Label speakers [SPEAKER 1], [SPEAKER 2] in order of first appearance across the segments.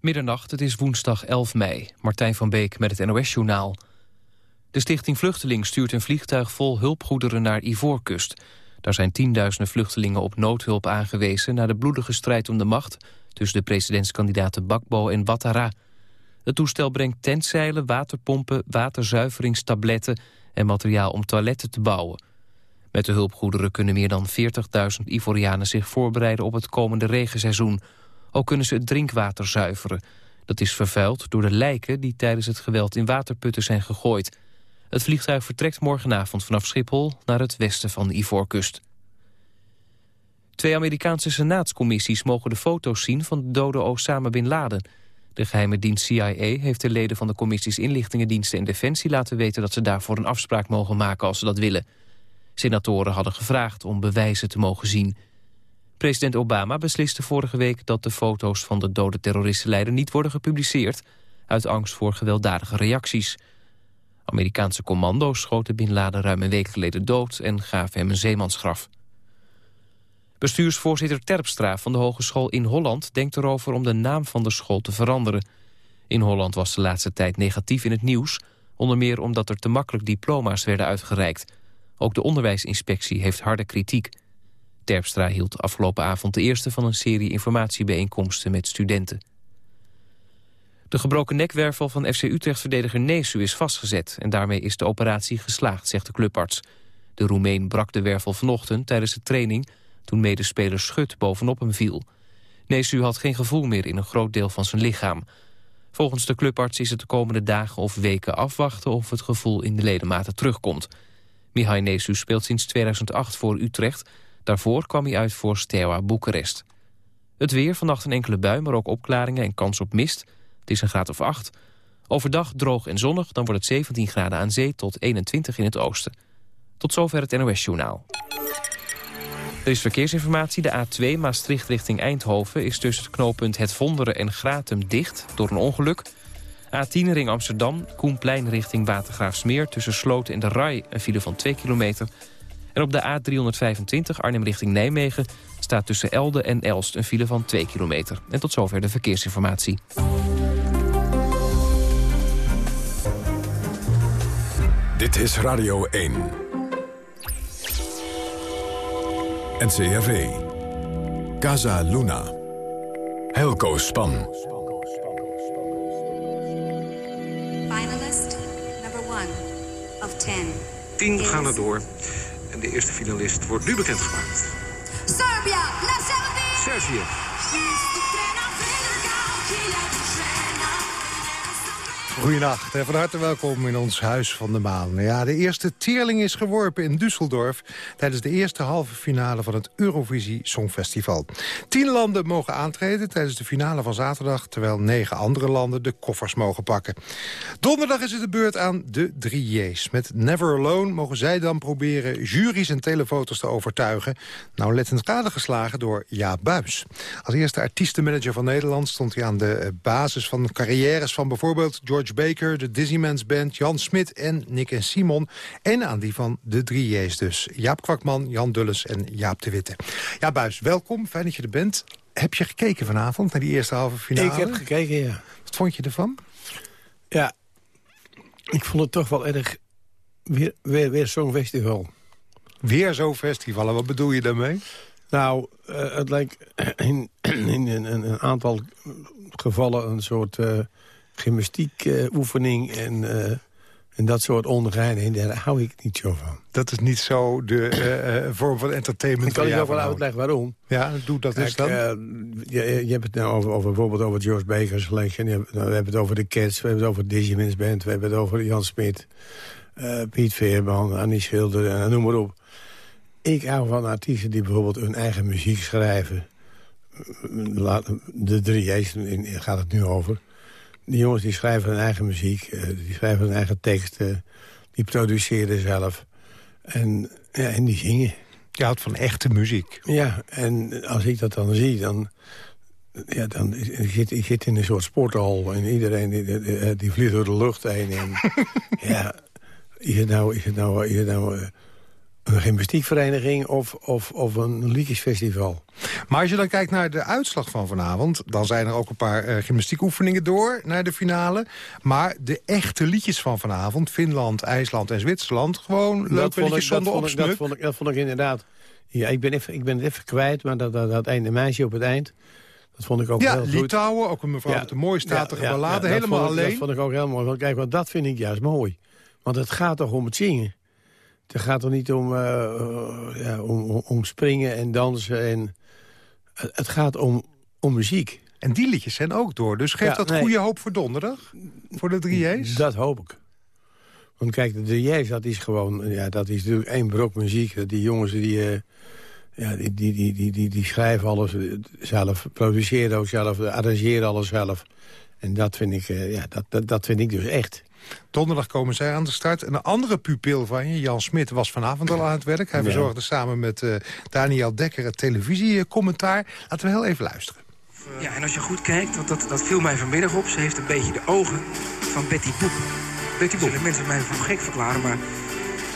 [SPEAKER 1] Middernacht, het is woensdag 11 mei. Martijn van Beek met het NOS-journaal. De Stichting Vluchteling stuurt een vliegtuig vol hulpgoederen naar Ivoorkust. Daar zijn tienduizenden vluchtelingen op noodhulp aangewezen... na de bloedige strijd om de macht tussen de presidentskandidaten Bakbo en Ouattara. Het toestel brengt tentzeilen, waterpompen, waterzuiveringstabletten... en materiaal om toiletten te bouwen. Met de hulpgoederen kunnen meer dan 40.000 Ivorianen zich voorbereiden op het komende regenseizoen. Ook kunnen ze het drinkwater zuiveren. Dat is vervuild door de lijken die tijdens het geweld in waterputten zijn gegooid. Het vliegtuig vertrekt morgenavond vanaf Schiphol naar het westen van de Ivoorkust. Twee Amerikaanse senaatscommissies mogen de foto's zien van de dode Osama Bin Laden. De geheime dienst CIA heeft de leden van de commissies inlichtingendiensten en defensie laten weten dat ze daarvoor een afspraak mogen maken als ze dat willen. Senatoren hadden gevraagd om bewijzen te mogen zien. President Obama besliste vorige week dat de foto's van de dode terroristenleider niet worden gepubliceerd... uit angst voor gewelddadige reacties. Amerikaanse commando's schoten Bin Laden ruim een week geleden dood... en gaven hem een zeemansgraf. Bestuursvoorzitter Terpstra van de Hogeschool in Holland... denkt erover om de naam van de school te veranderen. In Holland was de laatste tijd negatief in het nieuws... onder meer omdat er te makkelijk diploma's werden uitgereikt... Ook de onderwijsinspectie heeft harde kritiek. Terpstra hield afgelopen avond de eerste van een serie informatiebijeenkomsten met studenten. De gebroken nekwervel van FC Utrecht-verdediger Nesu is vastgezet... en daarmee is de operatie geslaagd, zegt de clubarts. De Roemeen brak de wervel vanochtend tijdens de training... toen medespeler Schut bovenop hem viel. Nesu had geen gevoel meer in een groot deel van zijn lichaam. Volgens de clubarts is het de komende dagen of weken afwachten... of het gevoel in de ledematen terugkomt... Mihai Nesu speelt sinds 2008 voor Utrecht. Daarvoor kwam hij uit voor Steaua Boekarest. Het weer, vannacht een enkele bui, maar ook opklaringen en kans op mist. Het is een graad of 8. Overdag droog en zonnig, dan wordt het 17 graden aan zee tot 21 in het oosten. Tot zover het NOS-journaal. Er is verkeersinformatie. De A2 Maastricht richting Eindhoven is tussen het knooppunt Het Vonderen en Gratum dicht door een ongeluk. A10 ring Amsterdam, Koenplein richting Watergraafsmeer... tussen Sloten en de Rai, een file van 2 kilometer. En op de A325 Arnhem richting Nijmegen... staat tussen Elde en Elst een file van 2 kilometer. En tot zover de verkeersinformatie.
[SPEAKER 2] Dit is Radio 1. NCRV. Casa Luna. Helco Span.
[SPEAKER 3] Tien gaan er door. En de eerste finalist wordt nu bekendgemaakt.
[SPEAKER 4] Serbia,
[SPEAKER 3] Servië.
[SPEAKER 5] Goedenacht en van harte welkom in ons Huis van de Maan. Ja, de eerste teerling is geworpen in Düsseldorf... tijdens de eerste halve finale van het Eurovisie Songfestival. Tien landen mogen aantreden tijdens de finale van zaterdag... terwijl negen andere landen de koffers mogen pakken. Donderdag is het de beurt aan de drie J's. Met Never Alone mogen zij dan proberen juries en telefoto's te overtuigen. Nou, lettend geslagen door Jaap Buis. Als eerste artiestenmanager van Nederland stond hij aan de basis van carrières van bijvoorbeeld George Baker, de Dizzyman's Band, Jan Smit en Nick en Simon. En aan die van de drie J's dus. Jaap Kwakman, Jan Dulles en Jaap de Witte. Ja, Buis, welkom. Fijn dat je er bent. Heb je gekeken vanavond naar die eerste halve finale?
[SPEAKER 6] Ik heb gekeken, ja.
[SPEAKER 5] Wat vond je ervan?
[SPEAKER 6] Ja, ik vond het toch wel erg... Weer, weer, weer zo'n festival.
[SPEAKER 5] Weer zo'n festival, en wat bedoel je daarmee?
[SPEAKER 6] Nou, uh, het lijkt in, in, in, een aantal gevallen een soort... Uh, gymnastiek uh, oefening en, uh, en dat soort ongeinen. Daar hou ik niet zo van.
[SPEAKER 5] Dat is niet zo de uh, vorm van entertainment.
[SPEAKER 6] Ik kan je ook wel uitleggen waarom.
[SPEAKER 5] Ja, doe dat eens dan.
[SPEAKER 6] Je, je, hebt het nou over, over, bijvoorbeeld over George Baker's Selection. Nou, we hebben het over de Cats, we hebben het over Dizzy Band. We hebben het over Jan Smit, Piet Veerman, Annie Schilder en noem maar op. Ik hou van artiesten die bijvoorbeeld hun eigen muziek schrijven. De drie gaat het nu over die jongens die schrijven hun eigen muziek, uh, die schrijven hun eigen teksten, die produceren zelf. En, ja, en die zingen.
[SPEAKER 5] Je houdt van echte muziek.
[SPEAKER 6] Ja, en als ik dat dan zie, dan... Ja, dan ik zit ik zit in een soort sporthal en iedereen die, die vliegt door de lucht heen. En, ja, is het nou, is het nou, is het nou uh, een gymnastiekvereniging of, of, of een liedjesfestival.
[SPEAKER 5] Maar als je dan kijkt naar de uitslag van vanavond... dan zijn er ook een paar uh, gymnastiekoefeningen door naar de finale. Maar de echte liedjes van vanavond... Finland, IJsland en Zwitserland... gewoon leuk liedjes zonder
[SPEAKER 6] dat vond, ik, dat, vond ik, dat vond ik inderdaad... Ja, ik ben, even, ik ben het even kwijt, maar dat, dat, dat ene meisje op het eind... Dat vond ik ook
[SPEAKER 5] ja,
[SPEAKER 6] heel goed.
[SPEAKER 5] Litouwen, ook een mevrouw ja, met een mooie statige ja, ballade, helemaal alleen.
[SPEAKER 6] Dat vond ik ook heel mooi. Want kijk, want dat vind ik juist mooi. Want het gaat toch om het zingen. Het gaat er niet om, uh, ja, om, om springen en dansen. En, het gaat om, om muziek.
[SPEAKER 5] En die liedjes zijn ook door. Dus geeft dat goede hoop voor donderdag? Voor de 3J's?
[SPEAKER 6] Dat hoop ik. Want kijk, de 3J's, dat is gewoon... Ja, dat is natuurlijk één brok muziek. Die jongens die... Uh, ja, die, die, die, die, die, die schrijven alles zelf, produceren ook zelf, arrangeren alles zelf. En dat vind ik, ja, dat, dat, dat vind ik dus echt.
[SPEAKER 5] Donderdag komen zij aan de start. En een andere pupil van je, Jan Smit, was vanavond al aan het werk. Hij verzorgde samen met uh, Daniel Dekker het televisiecommentaar. Laten we heel even luisteren.
[SPEAKER 4] Ja, en als je goed kijkt, want dat, dat viel mij vanmiddag op... ze heeft een beetje de ogen van Betty Boep. Betty Boep. Zullen mensen mij voor gek verklaren, maar...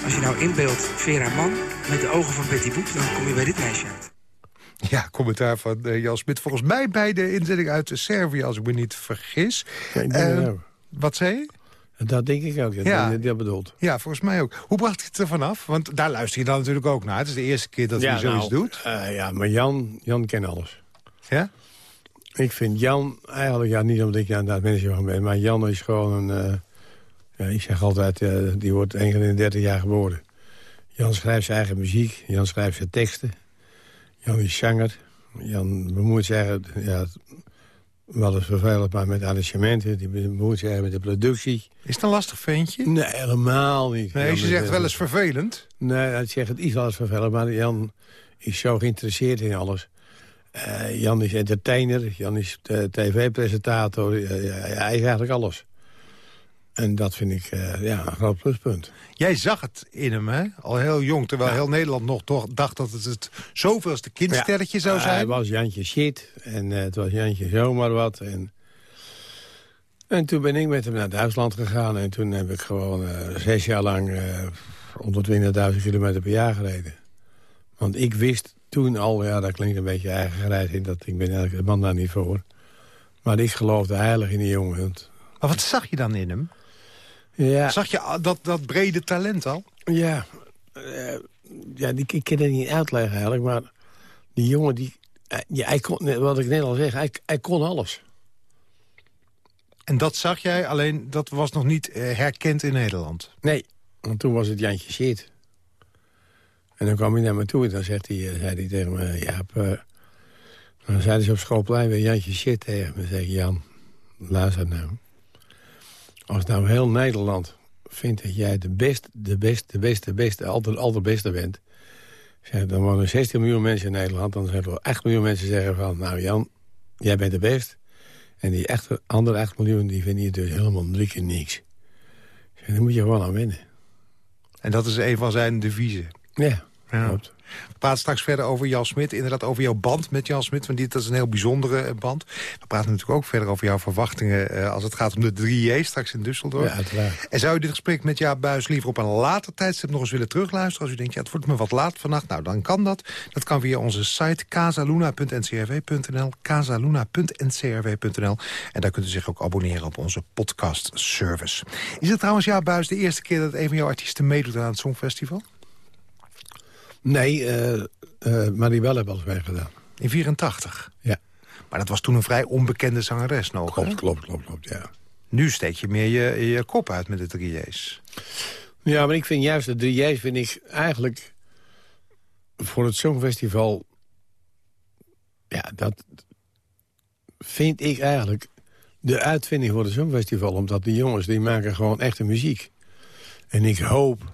[SPEAKER 4] als je nou inbeeldt Vera Man met de ogen van Betty Boep... dan kom je bij dit meisje uit.
[SPEAKER 5] Ja, commentaar van uh, Jan Smit. Volgens mij bij de inzetting uit Servië, als ik me niet vergis. Ja, ik uh, wat zei je?
[SPEAKER 6] Dat denk ik ook, ja. dat, dat bedoelt.
[SPEAKER 5] Ja, volgens mij ook. Hoe bracht hij het er vanaf? Want daar luister je dan natuurlijk ook naar. Het is de eerste keer dat hij zoiets nou, doet.
[SPEAKER 6] Uh, ja, maar Jan, Jan kent alles.
[SPEAKER 5] Ja?
[SPEAKER 6] Ik vind Jan eigenlijk, ja, niet omdat ik aan dat manager van ben... maar Jan is gewoon een... Uh, ja, ik zeg altijd, uh, die wordt enkel in 30 jaar geboren. Jan schrijft zijn eigen muziek. Jan schrijft zijn teksten. Jan is zanger. Jan bemoeit zich ja, wel eens vervelend, maar met arrangementen. Die bemoeit zich met de productie.
[SPEAKER 5] Is het een lastig ventje?
[SPEAKER 6] Nee, helemaal niet.
[SPEAKER 5] Nee, je zegt wel eens vervelend.
[SPEAKER 6] Nee, hij zegt het is wel eens vervelend, maar Jan is zo geïnteresseerd in alles. Uh, Jan is entertainer, Jan is tv-presentator, uh, hij is eigenlijk alles. En dat vind ik uh, ja, een groot pluspunt.
[SPEAKER 5] Jij zag het in hem, hè? Al heel jong, terwijl heel Nederland nog toch dacht dat het het zoveelste kindsterretje zou zijn.
[SPEAKER 6] hij was Jantje shit en uh, het was Jantje zomaar wat. En, en toen ben ik met hem naar Duitsland gegaan. En toen heb ik gewoon uh, zes jaar lang 120.000 kilometer per jaar gereden. Want ik wist toen al, ja, dat klinkt een beetje eigen gereid in... dat ik ben eigenlijk de man daar niet voor. Maar ik geloofde heilig in die jongen.
[SPEAKER 5] Maar wat zag je dan in hem?
[SPEAKER 6] Ja.
[SPEAKER 5] Zag je dat, dat brede talent al?
[SPEAKER 6] Ja, uh, ja die, ik kan het niet uitleggen eigenlijk, maar die jongen, die, uh, ja, hij kon, wat ik net al zeg, hij, hij kon alles.
[SPEAKER 5] En dat zag jij, alleen dat was nog niet uh, herkend in Nederland?
[SPEAKER 6] Nee, want toen was het Jantje shit. En dan kwam hij naar me toe en dan zegt hij, zei hij tegen me... Jaap, dan zeiden ze op schoolplein weer Jantje shit tegen me. Dan zeg Jan, luister nou. Als nou heel Nederland vindt dat jij de beste, de beste, de beste, de beste, altijd, altijd beste bent... Dan wonen 16 miljoen mensen in Nederland. Dan zullen er 8 miljoen mensen zeggen van... nou Jan, jij bent de best. En die echte, andere 8 miljoen die vinden je dus helemaal drie keer niks. Dan moet je gewoon aan winnen.
[SPEAKER 5] En dat is een van zijn deviezen.
[SPEAKER 6] Ja, ja. klopt.
[SPEAKER 5] We praten straks verder over Jan Smit. Inderdaad over jouw band met Jan Smit. Want dit is een heel bijzondere eh, band. We praten natuurlijk ook verder over jouw verwachtingen... Uh, als het gaat om de 3J straks in Düsseldorf.
[SPEAKER 6] Ja, uiteraard.
[SPEAKER 5] En zou je dit gesprek met Jaap Buis liever op een later tijdstip nog eens willen terugluisteren? Als u denkt, ja, het wordt me wat laat vannacht. Nou, dan kan dat. Dat kan via onze site casaluna.ncrw.nl casaluna.ncrw.nl En daar kunt u zich ook abonneren op onze podcast service. Is het trouwens, Jaap Buis, de eerste keer dat een van jouw artiesten meedoet aan het Songfestival?
[SPEAKER 6] Nee, uh, uh, maar die wel hebben alles gedaan.
[SPEAKER 5] In 84?
[SPEAKER 6] Ja.
[SPEAKER 5] Maar dat was toen een vrij onbekende zangeres nog,
[SPEAKER 6] Klopt, klopt, klopt, klopt, ja.
[SPEAKER 5] Nu steek je meer je, je kop uit met de 3J's.
[SPEAKER 6] Ja, maar ik vind juist de 3J's vind ik eigenlijk... voor het Songfestival... Ja, dat vind ik eigenlijk de uitvinding voor het Songfestival. Omdat die jongens, die maken gewoon echte muziek. En ik hoop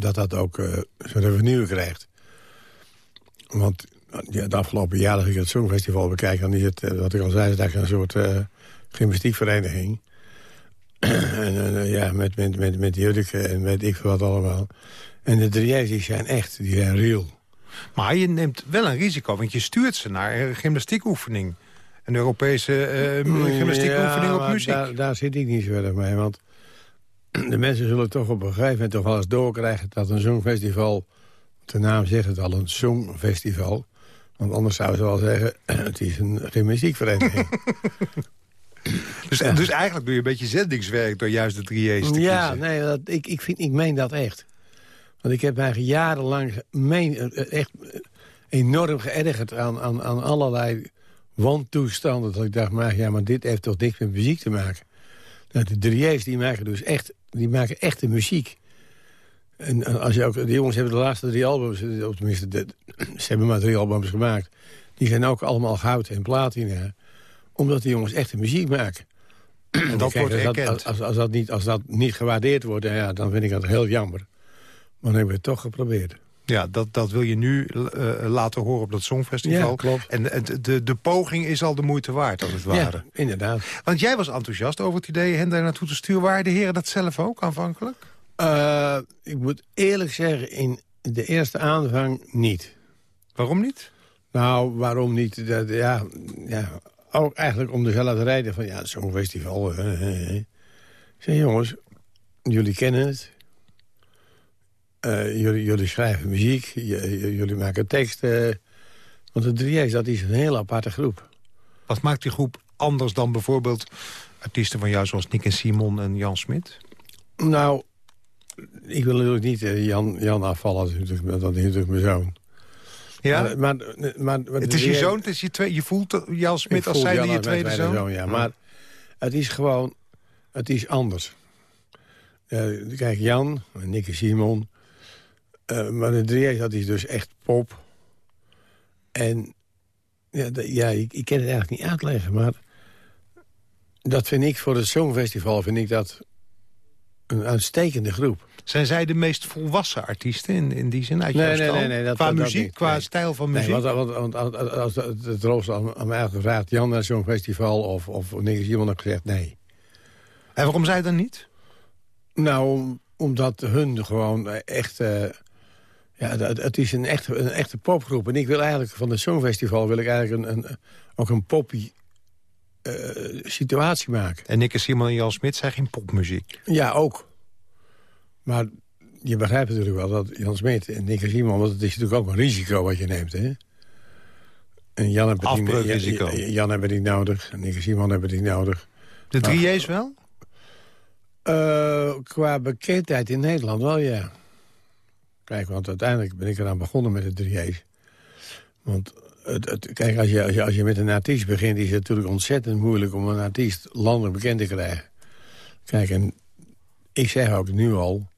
[SPEAKER 6] dat dat ook uh, zijn revenue krijgt. Want ja, de afgelopen jaren, als ik het Songfestival bekijk... dan is het, eh, wat ik al zei, is dat een soort uh, gymnastiekvereniging. en ja, met, met, met, met jurken en weet ik wat allemaal. En de drieërs die zijn echt, die zijn real.
[SPEAKER 5] Maar je neemt wel een risico, want je stuurt ze naar een gymnastiekoefening. Een Europese uh, gymnastiekoefening op muziek.
[SPEAKER 6] Daar, daar, zit ik niet zo erg mee, want de mensen zullen toch op een gegeven moment toch wel eens doorkrijgen... dat een songfestival, de naam zegt het al, een songfestival... want anders zouden ze wel zeggen, het is een gymnastiekvereniging.
[SPEAKER 5] dus, dus eigenlijk doe je een beetje zendingswerk door juist de 3 te
[SPEAKER 6] ja,
[SPEAKER 5] kiezen.
[SPEAKER 6] nee, dat, ik, ik, vind, ik meen dat echt. Want ik heb mij jarenlang meen, echt enorm geërgerd aan, aan, aan allerlei wantoestanden. Dat ik dacht, maar, ja, maar dit heeft toch niks met muziek te maken. Nou, de drieërs die maken dus echt, die maken echte muziek. En als je ook, de jongens hebben de laatste drie albums, of tenminste, de, ze hebben maar drie albums gemaakt. Die zijn ook allemaal goud en platina. Omdat die jongens echte muziek maken.
[SPEAKER 5] En dat wordt erkend.
[SPEAKER 6] Als, als, als, dat niet, als dat niet gewaardeerd wordt, ja, dan vind ik dat heel jammer. Maar dan hebben we het toch geprobeerd.
[SPEAKER 5] Ja, dat, dat wil je nu uh, laten horen op dat Songfestival.
[SPEAKER 6] Ja, klopt.
[SPEAKER 5] En de, de, de poging is al de moeite waard, als het ware.
[SPEAKER 6] Ja, inderdaad.
[SPEAKER 5] Want jij was enthousiast over het idee hen daar naartoe te sturen. Waren de heren dat zelf ook aanvankelijk?
[SPEAKER 6] Uh, ik moet eerlijk zeggen, in de eerste aanvang niet.
[SPEAKER 5] Waarom niet?
[SPEAKER 6] Nou, waarom niet? Dat, ja, ja, ook eigenlijk om dezelfde reden van... ja, zo'n festival. Ik zeg, jongens, jullie kennen het. Uh, jullie, jullie, schrijven muziek, jullie maken teksten. Want de 3 dat is een heel aparte groep.
[SPEAKER 5] Wat maakt die groep anders dan bijvoorbeeld artiesten van jou... zoals Nick en Simon en Jan Smit?
[SPEAKER 6] Nou, ik wil natuurlijk niet uh, Jan, Jan afvallen. Dat is natuurlijk mijn zoon.
[SPEAKER 5] Ja?
[SPEAKER 6] Maar, maar, maar, maar
[SPEAKER 5] het is je zoon, het is je, twee, je voelt Jan Smit als zijde je tweede zoon?
[SPEAKER 6] zoon ja. Maar het is gewoon, het is anders. Uh, kijk, Jan, Nick en Simon... Uh, maar de 3 dat is dus echt pop. En ja, ja ik, ik, kan het eigenlijk niet uitleggen, maar... dat vind ik voor het Songfestival vind ik dat een uitstekende groep.
[SPEAKER 5] Zijn zij de meest volwassen artiesten in, in die zin uit
[SPEAKER 6] nee, nee, nee, nee, dat,
[SPEAKER 5] Qua
[SPEAKER 6] dat,
[SPEAKER 5] muziek,
[SPEAKER 6] dat
[SPEAKER 5] qua
[SPEAKER 6] nee.
[SPEAKER 5] stijl van muziek?
[SPEAKER 6] Nee, want, want, want als het, rooster aan, aan mij gevraagd... Jan naar zo'n festival of, of niks iemand had gezegd nee.
[SPEAKER 5] En waarom zij dan niet?
[SPEAKER 6] Nou, omdat hun gewoon echt... Uh, ja, het, is een echte, een echte popgroep. En ik wil eigenlijk van het Songfestival... wil ik eigenlijk een, een, ook een poppy uh, situatie maken.
[SPEAKER 5] En Nick en Simon en Jan Smit zijn geen popmuziek?
[SPEAKER 6] Ja, ook. Maar je begrijpt natuurlijk wel dat Jan Smit en Nick en Simon... want het is natuurlijk ook een risico wat je neemt, hè? En Jan hebben
[SPEAKER 5] Afbreukrisico.
[SPEAKER 6] Jan, Jan hebben die nodig. En Nick en Simon hebben die nodig.
[SPEAKER 5] De drieërs wel?
[SPEAKER 6] Uh, qua bekendheid in Nederland wel, ja. Kijk, want uiteindelijk ben ik eraan begonnen met de drieërs. Want het, het, kijk, als je, als, je, als je met een artiest begint... is het natuurlijk ontzettend moeilijk om een artiest landelijk bekend te krijgen. Kijk, en ik zeg ook nu al...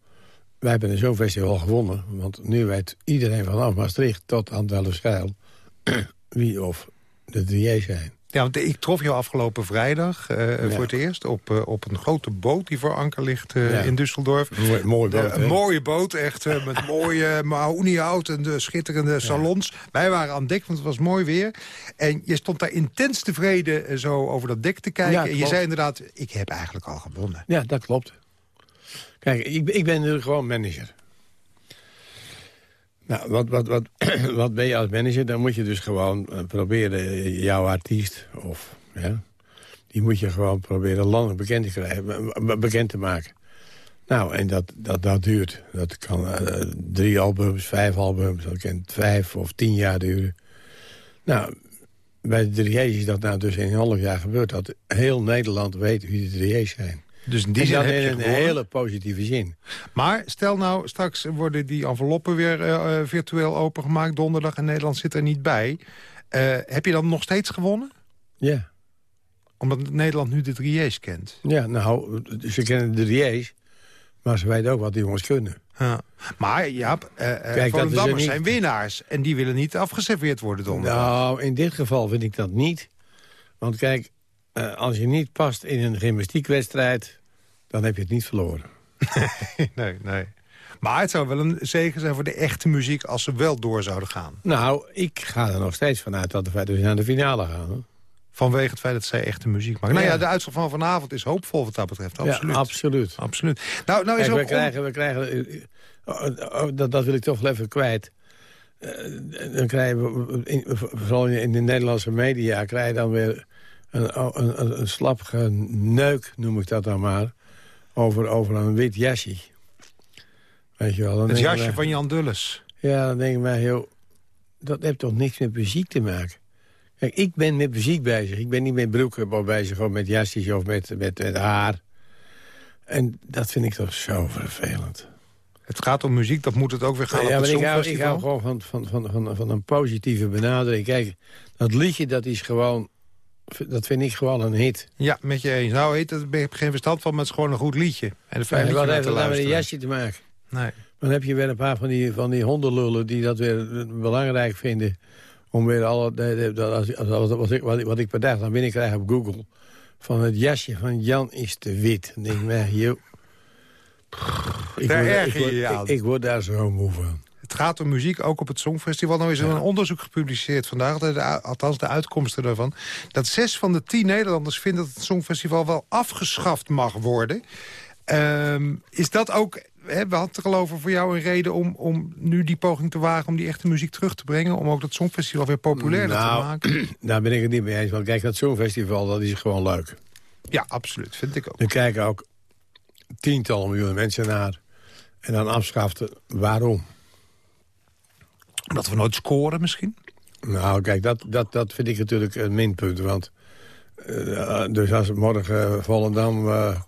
[SPEAKER 6] wij hebben zo'n festival gewonnen. Want nu weet iedereen vanaf Maastricht tot aan Delfzijl... wie of de drieërs zijn.
[SPEAKER 5] Ja, want ik trof jou afgelopen vrijdag uh, ja. voor het eerst op, uh, op een grote boot die voor anker ligt uh, ja. in Düsseldorf.
[SPEAKER 6] Mooi, mooi boot,
[SPEAKER 5] Een mooie boot, echt met mooie mahoniehout en de schitterende salons. Ja. Wij waren aan dek, want het was mooi weer. En je stond daar intens tevreden zo over dat dek te kijken. en je zei inderdaad, ik heb eigenlijk al gewonnen.
[SPEAKER 6] Ja, dat klopt. Kijk, ik, ik ben nu gewoon manager. Nou, wat, wat, wat, wat ben je als manager? Dan moet je dus gewoon uh, proberen jouw artiest... of ja, die moet je gewoon proberen landelijk bekend te krijgen, bekend te maken. Nou, en dat, dat, dat duurt. Dat kan uh, drie albums, vijf albums, dat kan vijf of tien jaar duren. Nou, bij de drieërs is dat nou dus in een half jaar gebeurd... dat heel Nederland weet wie de drieërs zijn.
[SPEAKER 5] Dus in die
[SPEAKER 6] en
[SPEAKER 5] zin heb
[SPEAKER 6] in
[SPEAKER 5] je
[SPEAKER 6] een hele positieve zin.
[SPEAKER 5] Maar stel nou, straks worden die enveloppen weer uh, virtueel opengemaakt... donderdag en Nederland zit er niet bij. Uh, heb je dan nog steeds gewonnen?
[SPEAKER 6] Ja.
[SPEAKER 5] Omdat Nederland nu de drieërs kent?
[SPEAKER 6] Ja, nou, ze kennen de drieërs... maar ze weten ook wat die jongens kunnen.
[SPEAKER 5] Ja. Maar ja, uh, Volendammers niet... zijn winnaars... en die willen niet afgeserveerd worden donderdag.
[SPEAKER 6] Nou, in dit geval vind ik dat niet. Want kijk, uh, als je niet past in een gymnastiekwedstrijd... dan heb je het niet verloren.
[SPEAKER 5] nee, nee. Maar het zou wel een zegen zijn voor de echte muziek... als ze wel door zouden gaan.
[SPEAKER 6] Nou, ik ga er nog steeds vanuit dat we naar de finale gaan. Hoor.
[SPEAKER 5] Vanwege het feit dat zij echte muziek maken. Nou ja, de uitslag van vanavond is hoopvol wat dat betreft. Absoluut.
[SPEAKER 6] Ja, absoluut.
[SPEAKER 5] absoluut. Nou, nou is
[SPEAKER 6] Kijk,
[SPEAKER 5] ook
[SPEAKER 6] we krijgen, we krijgen oh, oh, dat, dat wil ik toch wel even kwijt. Uh, dan krijgen we, in, vooral in de Nederlandse media... krijg je dan weer een, een, een, een slapige neuk, noem ik dat dan maar... over, over een wit jasje. Weet je wel. Dan
[SPEAKER 5] Het jasje van Jan Dulles.
[SPEAKER 6] Ja, dan denk ik mij, joh, dat heeft toch niks met muziek te maken. Kijk, ik ben met muziek bezig. Ik ben niet met broeken bezig of met jasjes of met, met, met haar. En dat vind ik toch zo vervelend.
[SPEAKER 5] Het gaat om muziek, dat moet het ook weer gaan
[SPEAKER 6] ja,
[SPEAKER 5] op
[SPEAKER 6] maar ik hou, ik
[SPEAKER 5] Songfestival.
[SPEAKER 6] hou gewoon van, van, van, van, van een positieve benadering. Kijk, dat liedje, dat is gewoon... Dat vind ik gewoon een hit.
[SPEAKER 5] Ja, met je eens. Nou, heet, daar heb ik geen verstand van, maar het is gewoon een goed liedje. En fijn
[SPEAKER 6] wat
[SPEAKER 5] om
[SPEAKER 6] heeft dat nou met een jasje te maken?
[SPEAKER 5] Nee.
[SPEAKER 6] Dan heb je weer een paar van die, van die hondenlullen die dat weer belangrijk vinden. Om weer alle, dat- als, als, als- wat, ik, wat, ik- wat ik per dag dan binnenkrijg op Google. Van het jasje van Jan is te wit. Dan denk ik, mij, joh. Ik word- ik word-. Ik, ik word daar zo moe van.
[SPEAKER 5] Het gaat om muziek, ook op het Songfestival. Nou is er een onderzoek gepubliceerd vandaag, de, de- althans de uitkomsten daarvan... dat zes van de tien Nederlanders vinden dat het Songfestival wel afgeschaft mag worden. Ehm, is dat ook, hè, we hadden er al over, voor jou een reden om, om nu die poging te wagen... om die echte muziek terug te brengen, om ook dat Songfestival weer populairder
[SPEAKER 6] Nou,
[SPEAKER 5] te maken?
[SPEAKER 6] Daar ben ik het niet mee eens. Want kijk, dat Songfestival, dat is gewoon leuk.
[SPEAKER 5] Ja, absoluut, vind ik ook.
[SPEAKER 6] Er kijken ook tientallen miljoenen mensen naar. En dan afschaften, waarom?
[SPEAKER 5] Omdat we nooit scoren misschien?
[SPEAKER 6] Nou, kijk, dat, dat, dat vind ik natuurlijk een minpunt. Want eh, dus als morgen Volendam eh,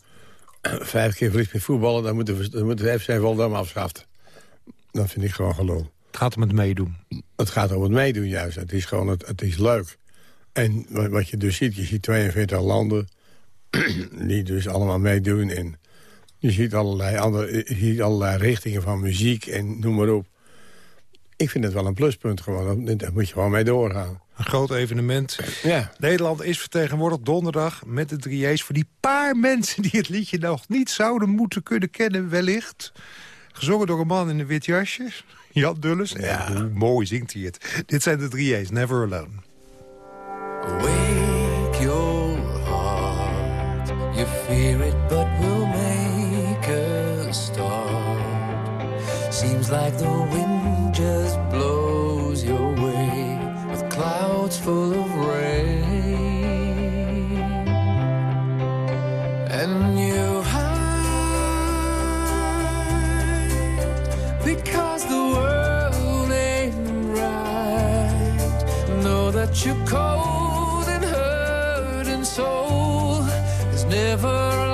[SPEAKER 6] vijf keer verliest met voetballen... dan moeten we, we FC Volendam afschaffen. Dat vind ik gewoon gelul.
[SPEAKER 5] Het gaat om het meedoen.
[SPEAKER 6] Het gaat om het meedoen juist. Het is gewoon, het, het is leuk. En wat, wat je dus ziet, je ziet 42 landen... die dus allemaal meedoen. En je ziet allerlei, andere, je ziet allerlei richtingen van muziek en noem maar op. Ik vind het wel een pluspunt gewoon. Daar- moet je gewoon mee doorgaan.
[SPEAKER 5] Een groot evenement.
[SPEAKER 6] Ja.
[SPEAKER 5] Nederland is vertegenwoordigd donderdag met de drieërs... voor die paar mensen die het liedje nog niet zouden moeten kunnen kennen wellicht. Gezongen door een man in een wit jasje. Jan Dulles.
[SPEAKER 6] Ja.
[SPEAKER 5] En hoe mooi zingt hij het. Dit zijn de drieërs, Never Alone.
[SPEAKER 7] Wake your heart. You fear it, but we'll make a start. Seems like the wind full of rain. And you hide because the world ain't right. Know that you're cold and hurt and soul is never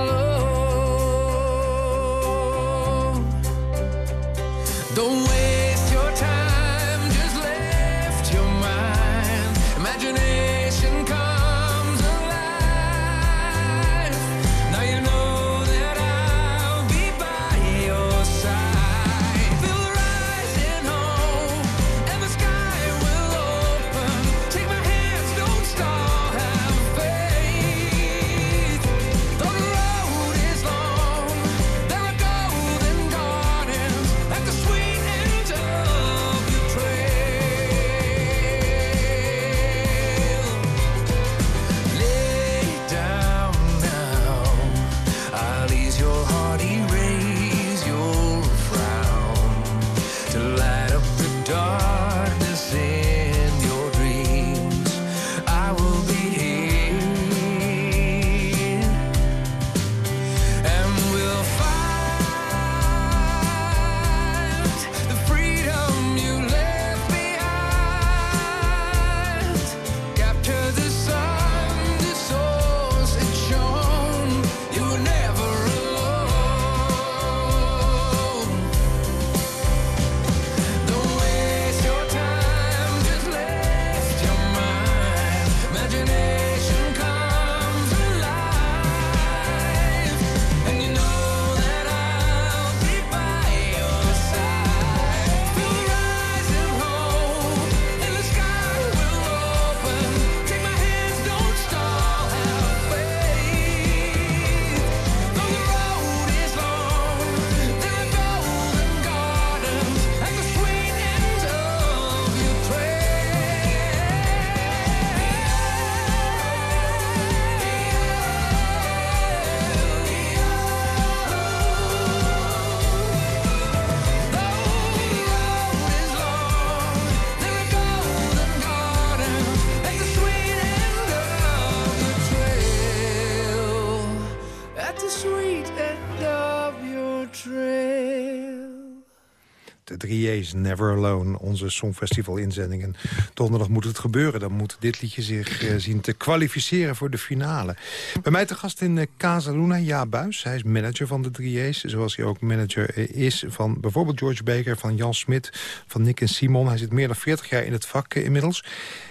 [SPEAKER 5] De drieërs Never Alone, onze Songfestival-inzendingen. Donderdag moet het gebeuren. Dan moet dit liedje zich eh, zien te kwalificeren voor de finale. Bij mij te gast in uh, Casa Luna, Buis. Hij is manager van de drieërs. Zoals hij ook manager eh, is van bijvoorbeeld George Baker... van Jan Smit, van Nick en Simon. Hij zit meer dan 40 jaar in het vak eh, inmiddels.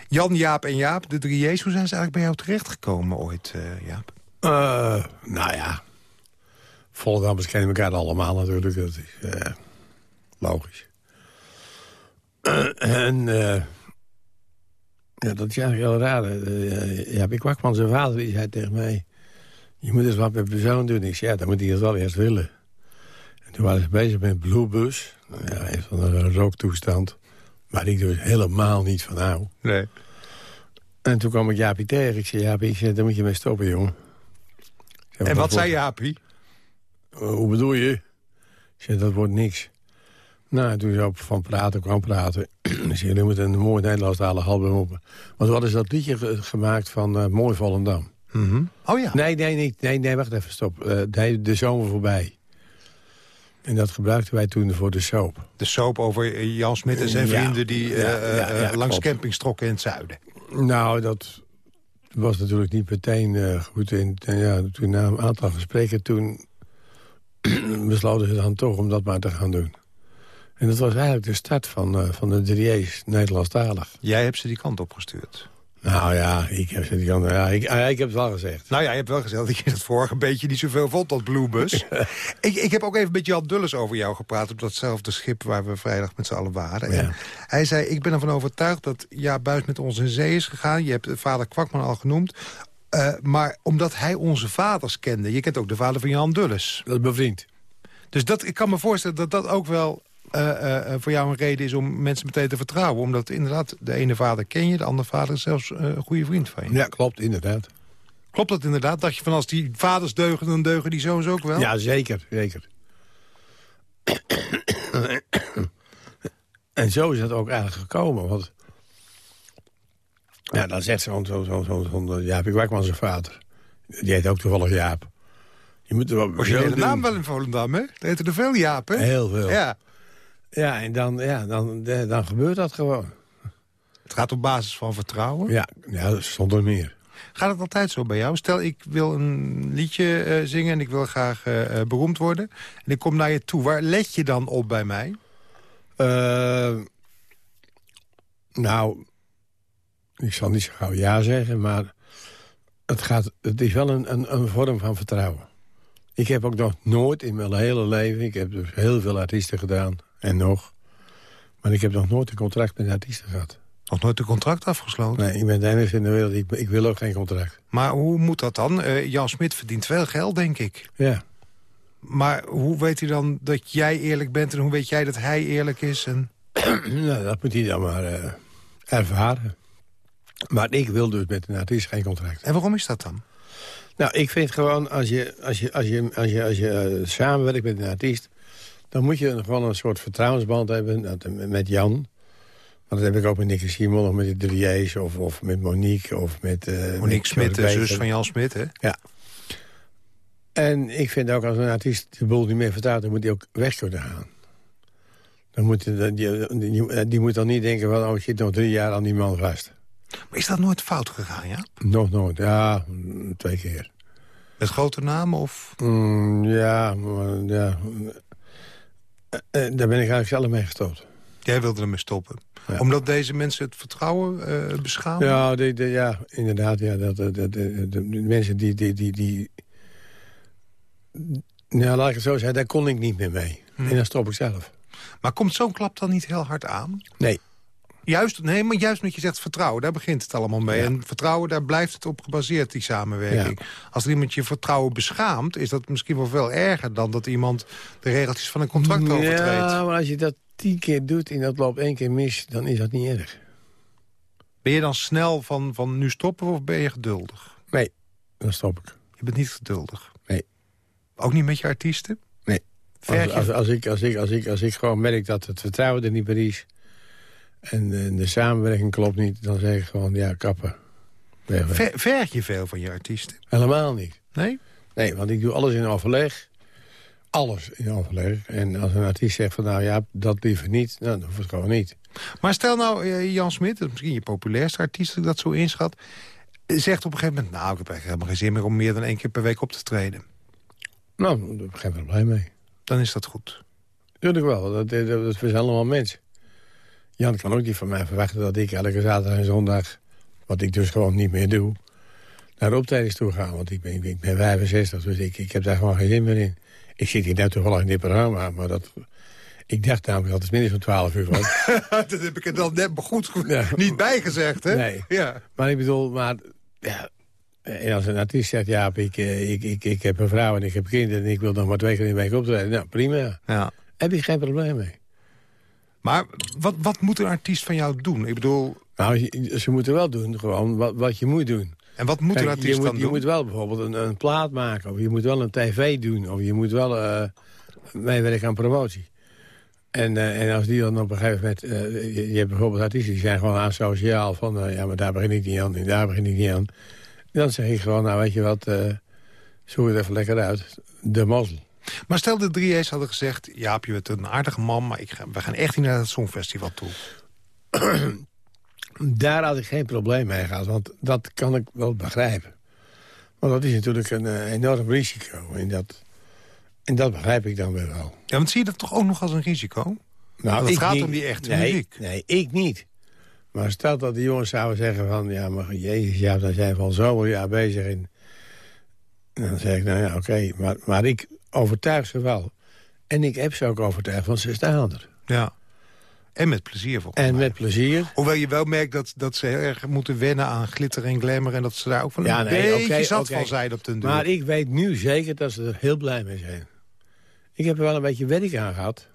[SPEAKER 5] Jan, Jaap en Jaap, de drieërs. Hoe zijn ze eigenlijk bij jou terechtgekomen ooit, eh, Jaap?
[SPEAKER 6] Eh, nou ja, Volendamers kennen elkaar allemaal natuurlijk. Dat is eh, logisch. En eh, ja, dat is eigenlijk heel raar. Uh, ja, ik Kwakman, zijn vader, die zei tegen mij... je moet eens wat met zoon doen. Ik zei, ja, dan moet hij het wel eerst willen. En toen waren ze bezig met Bluebus. Nou ja, een van een rooktoestand. Waar ik dus helemaal niet van hou.
[SPEAKER 5] Nee.
[SPEAKER 6] En toen kwam ik Jaapie tegen. Ik zei, Jaapie, ik zei, daar moet je mee stoppen, jongen. Zei,
[SPEAKER 5] En wat zei Jaapie?
[SPEAKER 6] "Eh, hoe bedoel je? Ik zei, dat wordt niks. Nou, toen zo van praten kwam praten. zei, jullie moeten een mooi Nederlandstalig album op. Want hadden ze dat liedje ge- gemaakt van eh, Mooi Volendam.
[SPEAKER 5] Oh ja.
[SPEAKER 6] Nee, nee, nee, nee, nee, wacht even, stop. Eh, nee, de zomer voorbij. En dat gebruikten wij toen voor de soap.
[SPEAKER 5] De soap over Jan Smit en zijn
[SPEAKER 6] Ja.
[SPEAKER 5] vrienden... die eh,
[SPEAKER 6] Ja, ja, ja,
[SPEAKER 5] langs campings trokken in het zuiden.
[SPEAKER 6] Nou, dat was natuurlijk niet meteen goed. In, en ja, toen na een aantal gesprekken, toen besloten ze dan toch om dat maar te gaan doen. En dat was eigenlijk de start van, eh, van de 3A's, Nederlandstalig.
[SPEAKER 5] Jij hebt ze die kant opgestuurd.
[SPEAKER 6] Nou ja, ik heb, ze die kant- ja, ik, ah, ik heb het wel gezegd.
[SPEAKER 5] Nou ja, je hebt wel gezegd dat je het vorige beetje niet zoveel vond, dat Bluebus. ik, ik heb ook even met Jan Dulles over jou gepraat... op datzelfde schip waar we vrijdag met z'n allen waren.
[SPEAKER 6] Ja.
[SPEAKER 5] En hij zei, ik ben ervan overtuigd dat Ja Buis met ons in zee is gegaan. Je hebt vader Kwakman al genoemd. Eh, maar omdat hij onze vaders kende. Je kent ook de vader van Jan Dulles.
[SPEAKER 6] Dat is bevriend.
[SPEAKER 5] Dus dat, ik kan me voorstellen dat dat ook wel eh, eh, voor jou een reden is... om mensen meteen te vertrouwen. Omdat inderdaad, de ene vader ken je, de andere vader is zelfs een goede vriend van je.
[SPEAKER 6] Ja, klopt, inderdaad.
[SPEAKER 5] Klopt dat inderdaad? Dacht je van als die vaders deugen, dan deugen die zoons ook wel?
[SPEAKER 6] Ja, zeker, zeker. en zo is het ook eigenlijk gekomen. Want ja, dan zegt zo'n zo, zo, zo, zo, Jaap, ik Wakman zijn vader. Die heet ook toevallig Jaap. Je moet er wel
[SPEAKER 5] Originele
[SPEAKER 6] zo
[SPEAKER 5] naam wel in Volendam, hè? Er heten er veel Jaap, hè?
[SPEAKER 6] Heel veel. Ja,
[SPEAKER 5] Ja.
[SPEAKER 6] en dan, ja, dan, dan gebeurt dat gewoon.
[SPEAKER 5] Het gaat op basis van vertrouwen.
[SPEAKER 6] Ja, ja zonder meer.
[SPEAKER 5] Gaat het altijd zo bij jou? Stel, ik wil een liedje eh, zingen en ik wil graag eh, eh, beroemd worden. En ik kom naar je toe. Waar let je dan op bij mij?
[SPEAKER 6] Eh, nou, ik zal niet zo gauw ja zeggen, maar het, gaat, het is wel een, een, een vorm van vertrouwen. Ik heb ook nog nooit in mijn hele leven, ik heb dus heel veel artiesten gedaan, en nog, maar ik heb nog nooit een contract met artiesten gehad.
[SPEAKER 5] Nog nooit een contract afgesloten.
[SPEAKER 6] Nee, ik ben de enige in de wereld, ik, ik wil ook geen contract.
[SPEAKER 5] Maar hoe moet dat dan? Eh, Jan Smit verdient veel geld, denk ik.
[SPEAKER 6] Ja,
[SPEAKER 5] Maar hoe weet hij dan dat jij eerlijk bent... en hoe weet jij dat hij eerlijk is? En...
[SPEAKER 6] nou, dat moet hij dan maar eh, ervaren. Maar ik wil dus met een artiest geen contract.
[SPEAKER 5] en waarom is dat dan?
[SPEAKER 6] Nou, ik vind gewoon, als je, als je, als je, als je, als je eh, samenwerkt met een artiest... dan moet je gewoon een soort vertrouwensband hebben met Jan. Want dat heb ik ook met Nicky Simon of met de Drieërs... Of, of met Monique of met... eh
[SPEAKER 5] Monique Smit, de zus van Jan Smit, hè?
[SPEAKER 6] Ja. En ik vind ook als een artiest de boel niet meer vertrouwt... dan moet hij ook weg kunnen gaan. Dan moet, die, die, die moet dan niet denken van... oh, ik zit nog drie jaar aan die man vast.
[SPEAKER 5] Maar is dat nooit fout gegaan, ja?
[SPEAKER 6] Nog nooit, ja, twee keer.
[SPEAKER 5] Met grote namen of...
[SPEAKER 6] Mm, ja, maar, ja. Eh, eh, daar ben ik eigenlijk zelf mee gestopt.
[SPEAKER 5] Jij wilde ermee stoppen.
[SPEAKER 6] Ja.
[SPEAKER 5] Omdat deze mensen het vertrouwen eh beschamen?
[SPEAKER 6] Ja, de, de, ja inderdaad. Ja, dat, de, de, mensen die... die, die, die nou, laat ik het zo zeggen, daar kon ik niet meer mee. En dan stop ik zelf.
[SPEAKER 5] Maar komt zo'n klap dan niet heel hard aan?
[SPEAKER 6] Nee.
[SPEAKER 5] Juist, nee, maar juist omdat je zegt vertrouwen, daar begint het allemaal mee.
[SPEAKER 6] Ja.
[SPEAKER 5] En vertrouwen, daar blijft het op gebaseerd, die samenwerking. Als er iemand je vertrouwen beschaamt, is dat misschien wel veel erger... dan dat iemand de regeltjes van een contract overtreedt.
[SPEAKER 6] Ja, maar als je dat tien keer doet en dat loopt één keer mis... dan is dat niet erg.
[SPEAKER 5] Ben je dan snel van, van nu stoppen of ben je geduldig?
[SPEAKER 6] Nee, dan stop ik.
[SPEAKER 5] Je bent niet geduldig.
[SPEAKER 6] Nee.
[SPEAKER 5] Ook niet met je artiesten?
[SPEAKER 6] Nee. Als, als, als, ik, als, ik, als, ik, als ik gewoon merk dat het vertrouwen er niet meer is... en de, de samenwerking klopt niet, dan zeg ik gewoon, ja, kappen.
[SPEAKER 5] Ver- verg je veel van je artiesten?
[SPEAKER 6] Helemaal niet.
[SPEAKER 5] Nee?
[SPEAKER 6] Nee, want ik doe alles in overleg. alles in overleg. En als een artiest zegt van nou ja, dat liever niet, nou, dan hoeft het gewoon niet.
[SPEAKER 5] Maar stel nou, eh, Jan Smit, dat is misschien je populairste artiest... dat ik dat zo inschat, zegt op een gegeven moment... nou, ik heb eigenlijk helemaal geen zin meer om meer dan één keer per week op te treden.
[SPEAKER 6] Nou, daar heb ik geen probleem mee.
[SPEAKER 5] Dan is dat goed.
[SPEAKER 6] Tuurlijk wel, dat, dat, dat, we zijn allemaal mensen. Jan kan ook niet van mij verwachten dat ik elke zaterdag en zondag... wat ik dus gewoon niet meer doe, naar de optredens toe ga. Want ik ben, ik ben 65, dus ik, ik heb daar gewoon geen zin meer in. Ik zit hier net toevallig in dit programma, maar dat... Ik dacht namelijk dat het minder van 12 uur was.
[SPEAKER 5] dat heb ik er dan net goed ja. niet bijgezegd, hè?
[SPEAKER 6] Nee. Ja. Maar ik bedoel, maar... Ja, en als een artiest zegt, ja, ik, eh, ik, ik, ik heb een vrouw en ik heb kinderen... en ik wil nog maar twee keer in de week optreden. Nou, prima. Ja. Heb je geen probleem mee.
[SPEAKER 5] Maar wat, wat moet een artiest van jou doen? Ik bedoel...
[SPEAKER 6] Nou, ze moeten wel doen, gewoon wat, wat je moet doen.
[SPEAKER 5] En wat moet een artiest
[SPEAKER 6] je
[SPEAKER 5] dan doen?
[SPEAKER 6] Je moet wel bijvoorbeeld een, een, plaat maken. Of je moet wel een tv doen. Of je moet wel uh, meewerken aan promotie. En, uh, en als die dan op een gegeven moment... Uh, je, je, hebt bijvoorbeeld artiesten die zijn gewoon asociaal. Van ja, maar daar begin ik niet aan. En daar begin ik niet aan. Dan zeg ik gewoon, nou weet je wat... zoek het even lekker uit. De mazzel.
[SPEAKER 5] Maar stel de drie hadden gezegd... Jaap, je bent een aardige man, maar ik ga, we gaan echt niet naar het Songfestival toe.
[SPEAKER 6] Daar had ik geen probleem mee gehad, want dat kan ik wel begrijpen. Want dat is natuurlijk een uh, enorm risico. En dat, en dat begrijp ik dan weer wel.
[SPEAKER 5] Ja, want zie je dat toch ook nog als een risico? Nou, het gaat niet, om die echte
[SPEAKER 6] nee,
[SPEAKER 5] muziek.
[SPEAKER 6] Nee, ik niet. Maar stel dat die jongens zouden zeggen van... ja, maar jezus, ja, dan zijn we al zoveel jaar bezig. En, dan zeg ik, nou ja, oké. maar, maar ik overtuig ze wel. En ik heb ze ook overtuigd, want ze staan er.
[SPEAKER 5] Ja. En met plezier volgens
[SPEAKER 6] En met plezier.
[SPEAKER 5] Hoewel je wel merkt dat, dat ze heel erg moeten wennen aan glitter en glamour... en dat ze daar ook van ja, een nee, beetje okay, zat okay. van zijn op den duur.
[SPEAKER 6] Maar ik weet nu zeker dat ze er heel blij mee zijn. Ik heb er wel een beetje werk aan gehad.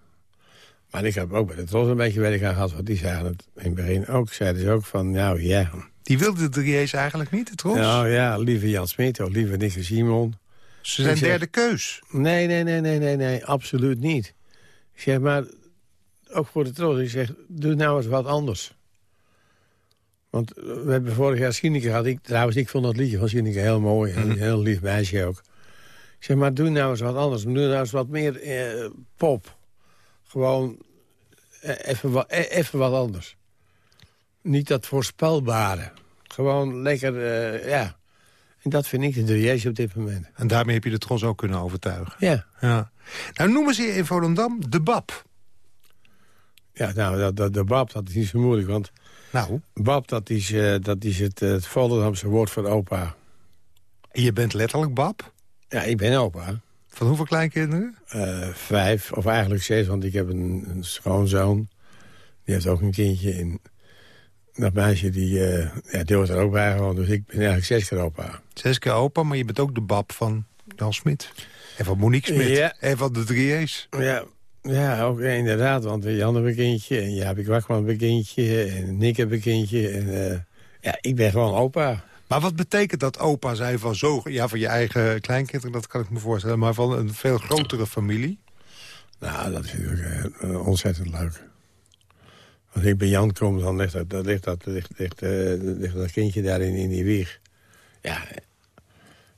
[SPEAKER 6] Maar ik heb ook bij de Tros een beetje werk aan gehad. Want die zeiden het in het begin ook. Zeiden ze ook van, nou ja...
[SPEAKER 5] Die wilde de drieërs eigenlijk niet, de Tros?
[SPEAKER 6] Nou ja, lieve Jan Smit of lieve Nikke Simon.
[SPEAKER 5] Ze zijn derde keus.
[SPEAKER 6] Nee, nee, nee, nee, nee, nee, absoluut niet. Ik zeg maar, ook voor de trots. Ik zeg, doe nou eens wat anders. Want we hebben vorig jaar Sineke gehad. Ik, trouwens, ik vond dat liedje van Sineke heel mooi. En een heel lief meisje ook. Ik zeg, maar doe nou eens wat anders. Doe nou eens wat meer eh, pop. Gewoon eh, even, wat, eh, even wat anders. Niet dat voorspelbare. Gewoon lekker, ja... En dat vind ik de drieërs op dit moment.
[SPEAKER 5] En daarmee heb je de Tros ook kunnen overtuigen?
[SPEAKER 6] Ja.
[SPEAKER 5] ja. Nou, noemen ze in Volendam de BAP.
[SPEAKER 6] Ja, nou, dat, dat, de BAP, dat is niet zo moeilijk, want...
[SPEAKER 5] Nou?
[SPEAKER 6] BAP, dat is, uh, dat is het, het Volendamse woord voor opa.
[SPEAKER 5] En je bent letterlijk BAP?
[SPEAKER 6] Ja, ik ben opa.
[SPEAKER 5] Van hoeveel kleinkinderen?
[SPEAKER 6] Uh, vijf, of eigenlijk zes, want ik heb een, een schoonzoon. Die heeft ook een kindje. En dat meisje, die, uh, ja, die hoort er ook bij gewoon. Dus ik ben eigenlijk zes keer opa.
[SPEAKER 5] Zes keer opa, maar je bent ook de bab van Jan Smit. En van Monique Smit. Ja. En van de drieërs.
[SPEAKER 6] Ja, ja, ook inderdaad. Want Jan heb een kindje. En Jaapie Kwakman heb een kindje. En Nick heb een kindje. En uh, ja, ik ben gewoon opa.
[SPEAKER 5] Maar wat betekent dat opa zijn van zo... Ja, van je eigen kleinkinderen, dat kan ik me voorstellen. Maar van een veel grotere familie?
[SPEAKER 6] Nou, dat is natuurlijk uh, ontzettend leuk. Als ik bij Jan kom, dan ligt dat, dan ligt dat, ligt, ligt, uh, ligt dat kindje daar in, in die wieg. Ja,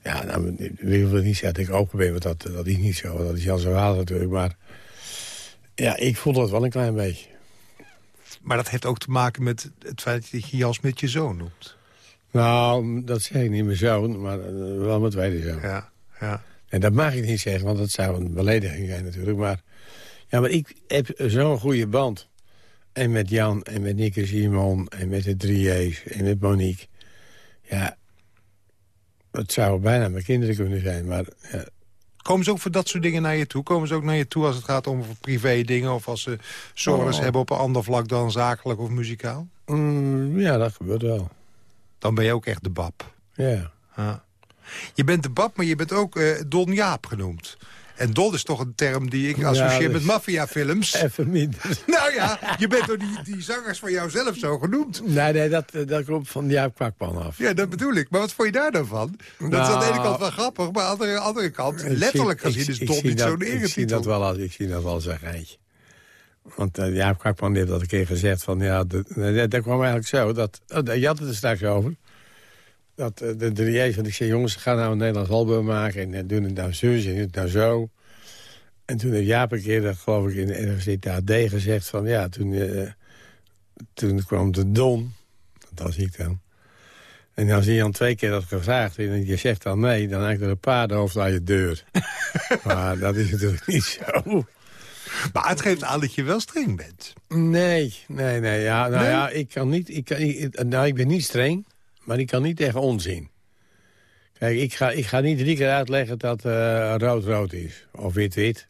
[SPEAKER 6] ja nou, ik wil niet zeggen dat ik open ben, want dat, dat is niet zo. Dat is Jan zijn vader natuurlijk, maar... Ja, ik voel dat wel een klein beetje.
[SPEAKER 5] Maar dat heeft ook te maken met het feit dat je Jan met je zoon noemt.
[SPEAKER 6] Nou, dat zeg ik niet mijn zoon, maar uh, wel mijn tweede zoon.
[SPEAKER 5] Ja, ja.
[SPEAKER 6] En dat mag ik niet zeggen, want dat zou een belediging zijn natuurlijk. Maar, ja, maar ik heb zo'n goede band en met Jan en met Nikke Simon en met de drieërs en met Monique. Ja, het zou bijna mijn kinderen kunnen zijn, maar... Ja.
[SPEAKER 5] Komen ze ook voor dat soort dingen naar je toe? Komen ze ook naar je toe als het gaat om privé dingen... of als ze zorgen oh. hebben op een ander vlak dan zakelijk of muzikaal?
[SPEAKER 6] Mm, ja, dat gebeurt wel.
[SPEAKER 5] Dan ben je ook echt de bab.
[SPEAKER 6] Ja.
[SPEAKER 5] ja. Je bent de bab, maar je bent ook uh, Don Jaap genoemd. En dol is toch een term die ik associeer ja, met maffiafilms.
[SPEAKER 6] Even minder.
[SPEAKER 5] Nou ja, je bent door die, die zangers van jouzelf zo genoemd.
[SPEAKER 6] Nee, nee, dat, dat komt van Jaap Kwakman af.
[SPEAKER 5] Ja, dat bedoel ik. Maar wat vond je daar dan van? Dat is aan de ene nou, kant wel grappig, maar aan de andere kant... letterlijk zie, gezien is Don niet zo'n eretitel.
[SPEAKER 6] Ik zie dat wel als, ik zie dat wel als een geintje. Want uh, Jaap Kwakman heeft dat een keer gezegd van... ja, dat, dat kwam eigenlijk zo. Dat, oh, je had het er straks over dat uh, de drie want ik zei, jongens, ga nou een Nederlands album maken... en uh, doen het nou zo en het nou zo. En toen heeft Jaap een keer, dat geloof ik in de Universiteit AD gezegd... van ja, toen, eh, toen kwam de Don, dat was ik dan... En als je dan twee keer dat gevraagd en je zegt dan nee... dan hangt er een paardenhoofd aan je deur. maar dat is natuurlijk niet zo.
[SPEAKER 5] Maar het geeft aan dat je wel streng bent.
[SPEAKER 6] Nee, nee, nee. Ja, nou
[SPEAKER 5] Nee?
[SPEAKER 6] ja, ik kan niet... Ik, kan, ik, nou, ik ben niet streng, maar ik kan niet tegen onzin. Kijk, ik ga, ik ga niet drie keer uitleggen dat eh, rood-rood is. Of wit-wit.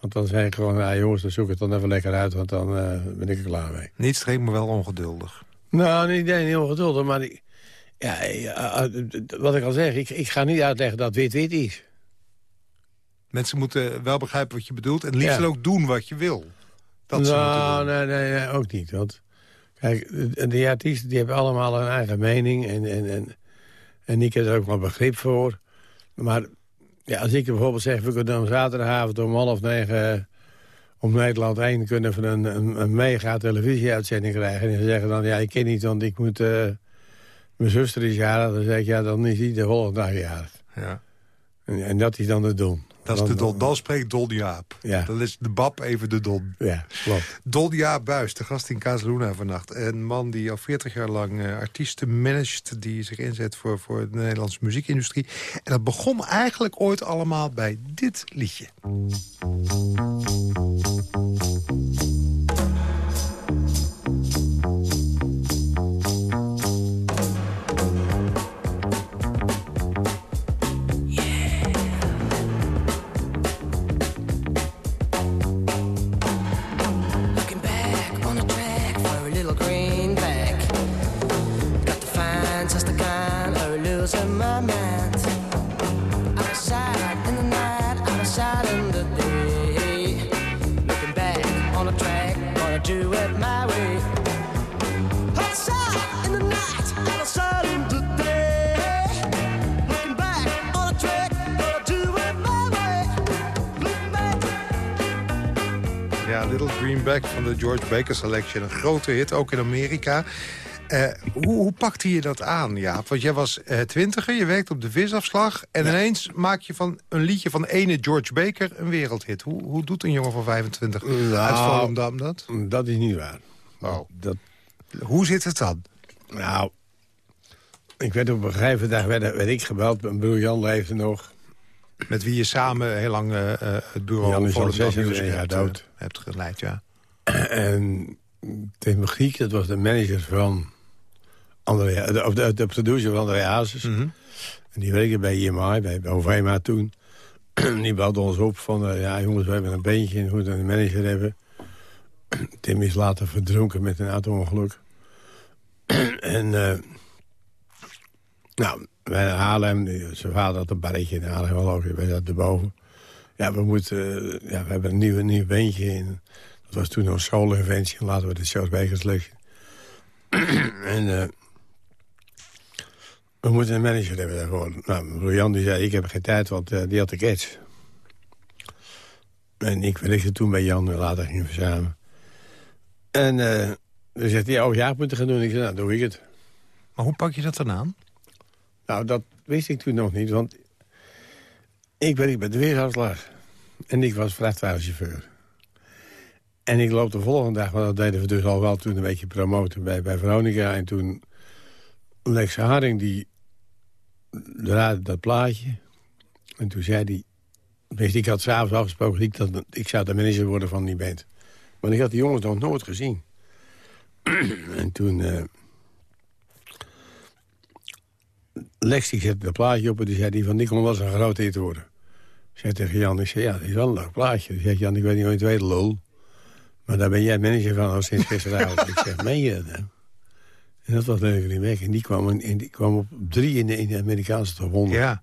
[SPEAKER 6] Want dan zeg ik gewoon, nou jongens, dan zoek het dan even lekker uit... want dan eh, ben ik er klaar mee.
[SPEAKER 5] Niet streng, maar wel ongeduldig.
[SPEAKER 6] Nou, niet nee, heel geduldig, maar... Ik, ja, eh, wat ik al zeg, ik, ik ga niet uitleggen dat wit-wit is.
[SPEAKER 5] Mensen moeten wel begrijpen wat je bedoelt... en liefst
[SPEAKER 6] Ja.
[SPEAKER 5] ook doen wat je wil. Dat
[SPEAKER 6] nou, nee, nee, nee, ook niet. Want, kijk, de, de artiesten die hebben allemaal een eigen mening. En, en, en, en ik heb er ook wel begrip voor. Maar ja, als ik bijvoorbeeld zeg... we kunnen zaterdagavond om half negen... op Nederland 1 kunnen we een, een, een mega televisieuitzending krijgen. En ze zeggen dan, ja, ik ken niet, want ik moet... eh, mijn zuster is jarig. Dan zeg ik, ja, dan is die de volgende dag jarig.
[SPEAKER 5] Ja.
[SPEAKER 6] En, en dat is dan de don.
[SPEAKER 5] Dat is de Don. Dan spreekt Don Jaap.
[SPEAKER 6] Ja.
[SPEAKER 5] Dan is de Bab even de Don.
[SPEAKER 6] Ja, klopt.
[SPEAKER 5] Don Jaap Buis, de gast in Casaluna vannacht. Een man die al 40 jaar lang eh, artiesten managt... die zich inzet voor, voor de Nederlandse muziekindustrie. En dat begon eigenlijk ooit allemaal bij dit liedje.
[SPEAKER 7] On back.
[SPEAKER 5] Ja, Little Greenback van de George Baker Selection. Een grote hit, ook in Amerika. Eh, hoe, hoe pakte je dat aan, Jaap? Want jij was eh, twintiger, je werkte op de visafslag... en ineens maak je van een liedje van ene George Baker een wereldhit. Hoe, hoe doet een jongen van 25 uit
[SPEAKER 6] Nou,
[SPEAKER 5] Volendam dat?
[SPEAKER 6] Dat is niet waar.
[SPEAKER 5] Oh.
[SPEAKER 6] Dat,
[SPEAKER 5] Hoe zit het dan?
[SPEAKER 6] Nou, ik werd op een gegeven dag werd, werd ik gebeld. Mijn broer Jan leefde nog.
[SPEAKER 5] Met wie je samen heel lang eh, het bureau
[SPEAKER 6] Jan is al
[SPEAKER 5] Volendam
[SPEAKER 6] 26
[SPEAKER 5] Music
[SPEAKER 6] jaar
[SPEAKER 5] hebt,
[SPEAKER 6] dood.
[SPEAKER 5] hebt geleid, ja.
[SPEAKER 6] En Tim Griek, dat was de manager van André, de, de, de producer van André Hazes.
[SPEAKER 5] Mhm.
[SPEAKER 6] En die werkte bij IMI, bij OVMA toen. die belde ons op van, eh, ja jongens, we hebben een beentje en we moeten een manager hebben. Tim is later verdronken met een auto-ongeluk. en, eh, nou, wij naar Haarlem, die- zijn vader had een barretje in Haarlem, wel ook, wij zaten erboven. Ja, we moeten, eh, ja, we hebben een nieuw, nieuw beentje in. Dat was toen een schoolinventie, en later werd het Sjoost Bekerslechtje. en we moeten een manager hebben daarvoor. Nou, mijn broer Jan die zei, ik heb geen tijd, want eh, die had de catch. En ik werkte toen bij Jan en later gingen we samen. En eh dan zegt hij, oh ja, ik moet het gaan doen. Ik zei, nou, doe ik het.
[SPEAKER 5] Maar hoe pak je dat dan aan?
[SPEAKER 6] Nou, dat wist ik toen nog niet, want ik werk bij de weerafslag. En ik was vrachtwagenchauffeur. En ik loop de volgende dag, want dat deden we dus al wel toen een beetje promoten bij, bij Veronica. En toen Lex Haring, die draaide dat plaatje. En toen zei hij, ik had s'avonds afgesproken, ik, dat, ik zou de manager worden van die band. Maar ik had die jongens nog nooit gezien. en toen... eh, Lex die zette dat plaatje op en die zei die van Nikon was een grote hit worden. Ik zei tegen Jan, ik zei ja, dat is wel een leuk plaatje. Die zei Jan, ik weet niet hoe je het weet, lul. Maar daar ben jij manager van al sinds gisteravond. ik zeg, meen je dat? En dat was Leuke weg. En die kwam, in- in, die kwam op drie in de, in de Amerikaanse top 100.
[SPEAKER 5] Ja,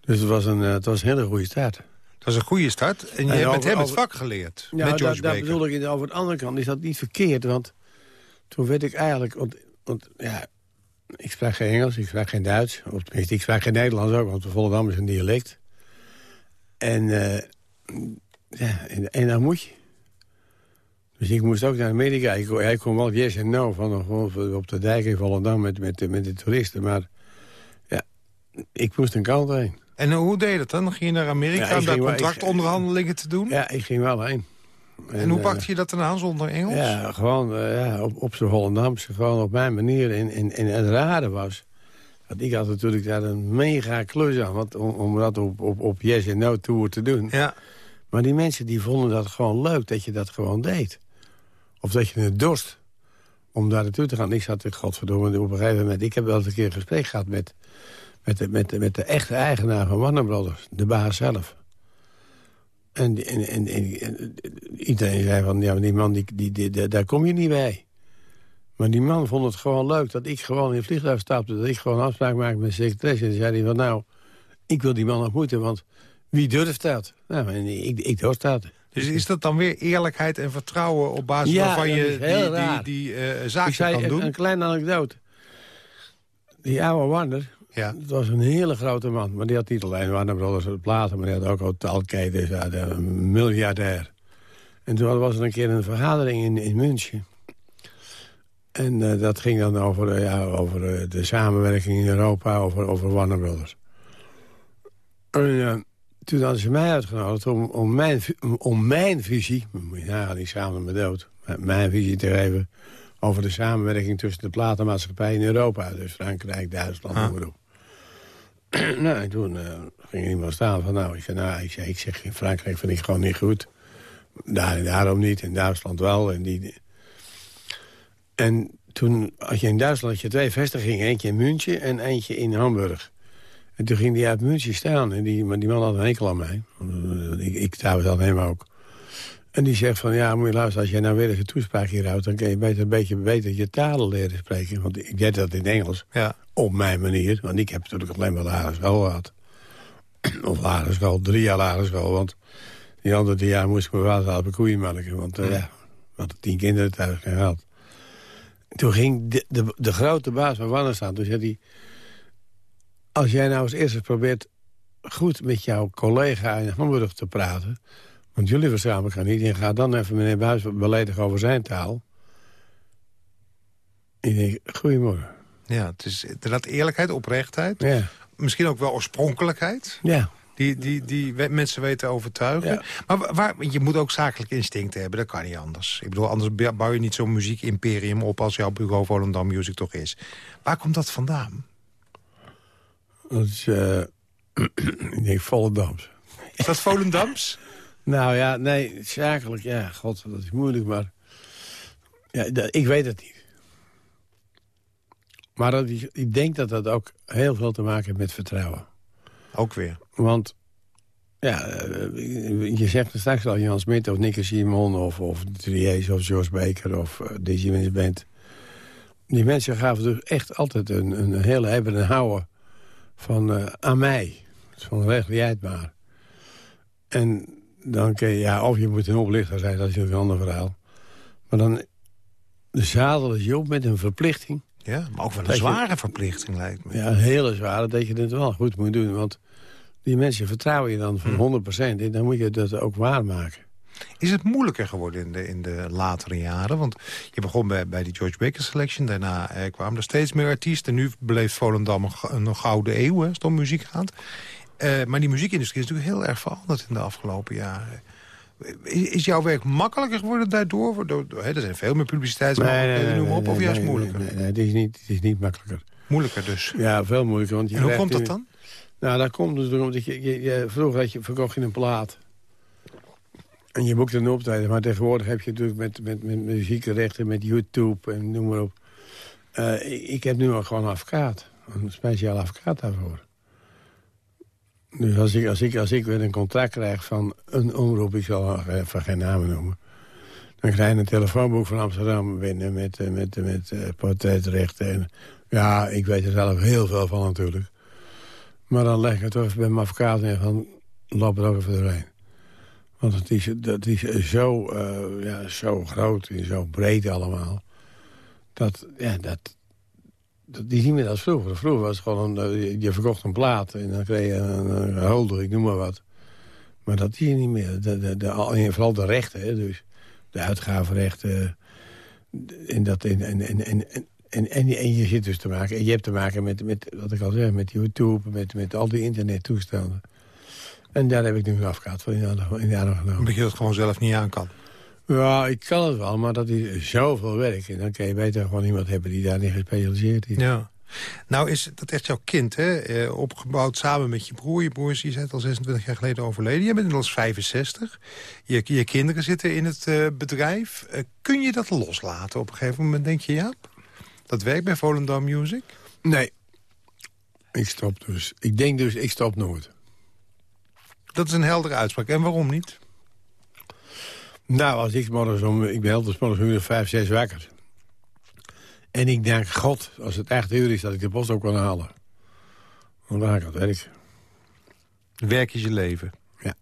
[SPEAKER 6] Dus het was, een, eh, het was een hele goede start.
[SPEAKER 5] dat was een goede start. En je
[SPEAKER 6] En
[SPEAKER 5] hebt met hem het
[SPEAKER 6] over-
[SPEAKER 5] vak geleerd.
[SPEAKER 6] Ja,
[SPEAKER 5] met George
[SPEAKER 6] daar bedoel ik, over de andere kant is dat niet verkeerd. Want toen werd ik eigenlijk... Want, want ja, ik sprak geen Engels, ik sprak geen Duits. Of tenminste, ik sprak geen Nederlands ook, want de Volendam is een dialect. En, eh, ja, en, en dan moet je. Dus ik moest ook naar Amerika. Ik, kon- ik kon wel yes en no van op de dijk in Volendam met, met, met de toeristen. Maar ja, ik moest een kant heen.
[SPEAKER 5] En hoe deed je dat dan? Ging je naar Amerika
[SPEAKER 6] Ja,
[SPEAKER 5] om daar contractonderhandelingen te doen?
[SPEAKER 6] Ja, ik ging wel heen.
[SPEAKER 5] En hoe
[SPEAKER 6] eh,
[SPEAKER 5] pakte je dat dan aan zonder Engels?
[SPEAKER 6] Ja, gewoon eh, ja, op, op zijn Hollandamse, gewoon op mijn manier. En, en, en het rare was, dat ik had natuurlijk daar een mega klus aan... Want, om, om dat op, op, op Yes and No Tour te doen.
[SPEAKER 5] Ja.
[SPEAKER 6] Maar die mensen die vonden dat gewoon leuk, dat je dat gewoon deed. Of dat je het dorst om daar naartoe te gaan. Ik zat, godverdomme, op een gegeven moment... Ik heb wel eens een keer een gesprek gehad met, met, de, met, de, met de echte eigenaar van Warner Brothers. De baas zelf. En, en, en, en- en iedereen zei van, ja, die man, die, die, daar kom je niet bij. Maar die man vond het gewoon leuk dat ik gewoon in het vliegtuig stapte... dat ik gewoon afspraak maakte met de secretaresse. En zei hij van, nou, ik wil die man ontmoeten, want wie durft dat? Nou, ik, ik durf dat.
[SPEAKER 5] Dus is dat dan weer eerlijkheid en vertrouwen op basis
[SPEAKER 6] Ja,
[SPEAKER 5] waarvan je die, die, die eh,
[SPEAKER 6] Ik
[SPEAKER 5] zaken
[SPEAKER 6] zei
[SPEAKER 5] kan
[SPEAKER 6] een,
[SPEAKER 5] doen?
[SPEAKER 6] een kleine anekdote. Die oude Warner,
[SPEAKER 5] Ja.
[SPEAKER 6] dat was een hele grote man. Maar die had niet alleen Warner Brothers platen, maar die had ook hotelketens. Hij had Een miljardair. En toen was er een keer een vergadering in, in München. En eh, dat ging dan over, eh, ja, over eh, de samenwerking in Europa, over, over Warner Brothers. En eh, toen hadden ze mij uitgenodigd om, om, mijn, om mijn visie... moet je nagaan, die samen met dood... mijn visie te geven over de samenwerking tussen de platenmaatschappij in Europa. Dus Frankrijk, Duitsland,
[SPEAKER 5] Ah.
[SPEAKER 6] op. nou, en toen eh, ging iemand staan van... nou, ik zeg, nou, ik zeg, ik zeg in Frankrijk vind ik gewoon niet goed. Daar daarom niet, in Duitsland wel. En, die, en toen had je in Duitsland had je twee vestigingen. Eentje in München en eentje in Hamburg. En toen ging die uit München staan. En die, maar die man had een hekel aan mij. Eh, Ik, ik trouwens aan hem ook. En die zegt van, ja, moet je luisteren, als jij nou weer eens een toespraak hier houdt... dan kun je beter een beetje beter je talen leren spreken. Want ik deed dat in Engels,
[SPEAKER 5] Ja.
[SPEAKER 6] op mijn manier. Want ik heb natuurlijk alleen maar lagere school gehad. of lagere school, drie jaar lagere school. Want die andere drie jaar moest ik mijn vader helpen koeien melken. Want eh, ja, we hadden tien kinderen thuis geld. Toen ging de, de, de grote baas van Wanner staan. Toen zei hij... Als jij nou eens eerst eens probeert goed met jouw collega in Hamburg te praten... want jullie verzamelen gaan niet... en ga dan even meneer Buis beledigen over zijn taal. Ik denk, goedemorgen.
[SPEAKER 5] ja, het is inderdaad eerlijkheid, oprechtheid.
[SPEAKER 6] Ja,
[SPEAKER 5] Misschien ook wel oorspronkelijkheid.
[SPEAKER 6] ja.
[SPEAKER 5] Die, die, die mensen weten te overtuigen.
[SPEAKER 6] Ja.
[SPEAKER 5] Maar wa- waar, je moet ook zakelijk instincten hebben. Dat kan niet anders. Ik bedoel, anders bouw je niet zo'n muziekimperium op... als jouw Bugo Volendam Music toch is. Waar komt dat vandaan?
[SPEAKER 6] Dat is, eh ik denk, Volendams.
[SPEAKER 5] Is dat Volendams?
[SPEAKER 6] Nou ja, nee, zakelijk, ja, god, dat is moeilijk, maar... Ja, dat- ik weet het niet. Maar dat, ik denk dat dat ook heel veel te maken heeft met vertrouwen.
[SPEAKER 5] ook weer.
[SPEAKER 6] Want, ja, eh, je zegt er straks al Jan Smit of Nicky Simon... of, of Triers of George Baker of uh, Dizzy Wins Band. Die mensen gaven dus echt altijd een, een hele hebben en houden van eh, aan mij. Van regel jij het maar. En dan kun je, ja, of je moet een oplichter zijn, dat is natuurlijk een ander verhaal. Maar dan zadelen je op met een verplichting.
[SPEAKER 5] Ja, maar ook wel een
[SPEAKER 6] je-
[SPEAKER 5] zware verplichting lijkt me.
[SPEAKER 6] Ja, een hele zware, dat je het wel goed moet doen. Want die mensen vertrouwen je dan van 100% en dan moet je dat ook waarmaken.
[SPEAKER 5] Is het moeilijker geworden in de, in de latere jaren? Want je begon bij, bij die George Baker Selection. Daarna eh, kwamen er steeds meer artiesten. Nu beleeft Volendam een, gouden eeuw, hè, stond muziek aan. Eh, maar die muziekindustrie is natuurlijk heel erg veranderd in de afgelopen jaren. Is, jouw werk makkelijker geworden daardoor? Door, door- hè, er zijn veel meer publiciteitsmogelijkheden, noem maar op. Of juist
[SPEAKER 6] nee,
[SPEAKER 5] moeilijker?
[SPEAKER 6] Nee, nee, het, is niet, het is niet makkelijker.
[SPEAKER 5] Moeilijker dus.
[SPEAKER 6] Ja, veel moeilijker. Want je
[SPEAKER 5] En hoe komt dat dan?
[SPEAKER 6] Nou, dat komt dus omdat je, je, je- vroeger had je, verkocht je een plaat. En je boekte een optreden. Maar tegenwoordig heb je natuurlijk met, met, met muziekrechten, met YouTube en noem maar op. Eh, ik, heb nu al gewoon een advocaat. Een speciaal advocaat daarvoor. Dus als ik, als, ik, als ik weer een contract krijg van een omroep, ik zal even geen namen noemen. Dan krijg je een telefoonboek van Amsterdam binnen met, eh, met, met, eh, portretrechten. En, ja, ik weet er zelf heel veel van natuurlijk. Maar dan leg ik het toch bij mijn advocaat en van loop er ook even doorheen. Want het is, dat is zo, eh, ja, zo groot en zo breed allemaal. Dat, ja, dat, dat is niet meer als vroeger. Vroeger was het gewoon, een, eh, je verkocht een plaat en dan kreeg je een, een ik noem maar wat. Maar dat is niet meer. De, de, vooral de rechten, dus de uitgavenrechten. En, dat, en, en, en, en, en, en, en je zit dus te maken... En je hebt te maken met, met wat ik al zeg, met YouTube... met, met al die internettoestanden. En daar heb ik nu afkaart van in de, genomen.
[SPEAKER 5] Omdat je dat gewoon zelf niet aan kan.
[SPEAKER 6] Ja, ik kan het wel, maar dat is zoveel werk. En dan kan je beter gewoon iemand hebben die daarin gespecialiseerd is.
[SPEAKER 5] Ja. Nou is dat echt jouw kind, hè? Eh, opgebouwd samen met je broer. Je broer is, je zei al 26 jaar geleden overleden. Je bent inmiddels 65. Je, je kinderen zitten in het eh, bedrijf. Eh, kun je dat loslaten op een gegeven moment, denk je, Jaap? Dat werkt bij Volendam Music?
[SPEAKER 6] Nee. Ik stop dus. Ik denk dus, ik stop nooit.
[SPEAKER 5] Dat is een heldere uitspraak. En waarom niet?
[SPEAKER 6] Nou, als ik morgens om... Ik ben altijd morgens om uur vijf, zes wakker. En ik denk, god, als het echt uur is, dat ik de post ook kan halen. Dan ga ik aan het werk.
[SPEAKER 5] Werk is je leven.
[SPEAKER 6] Ja.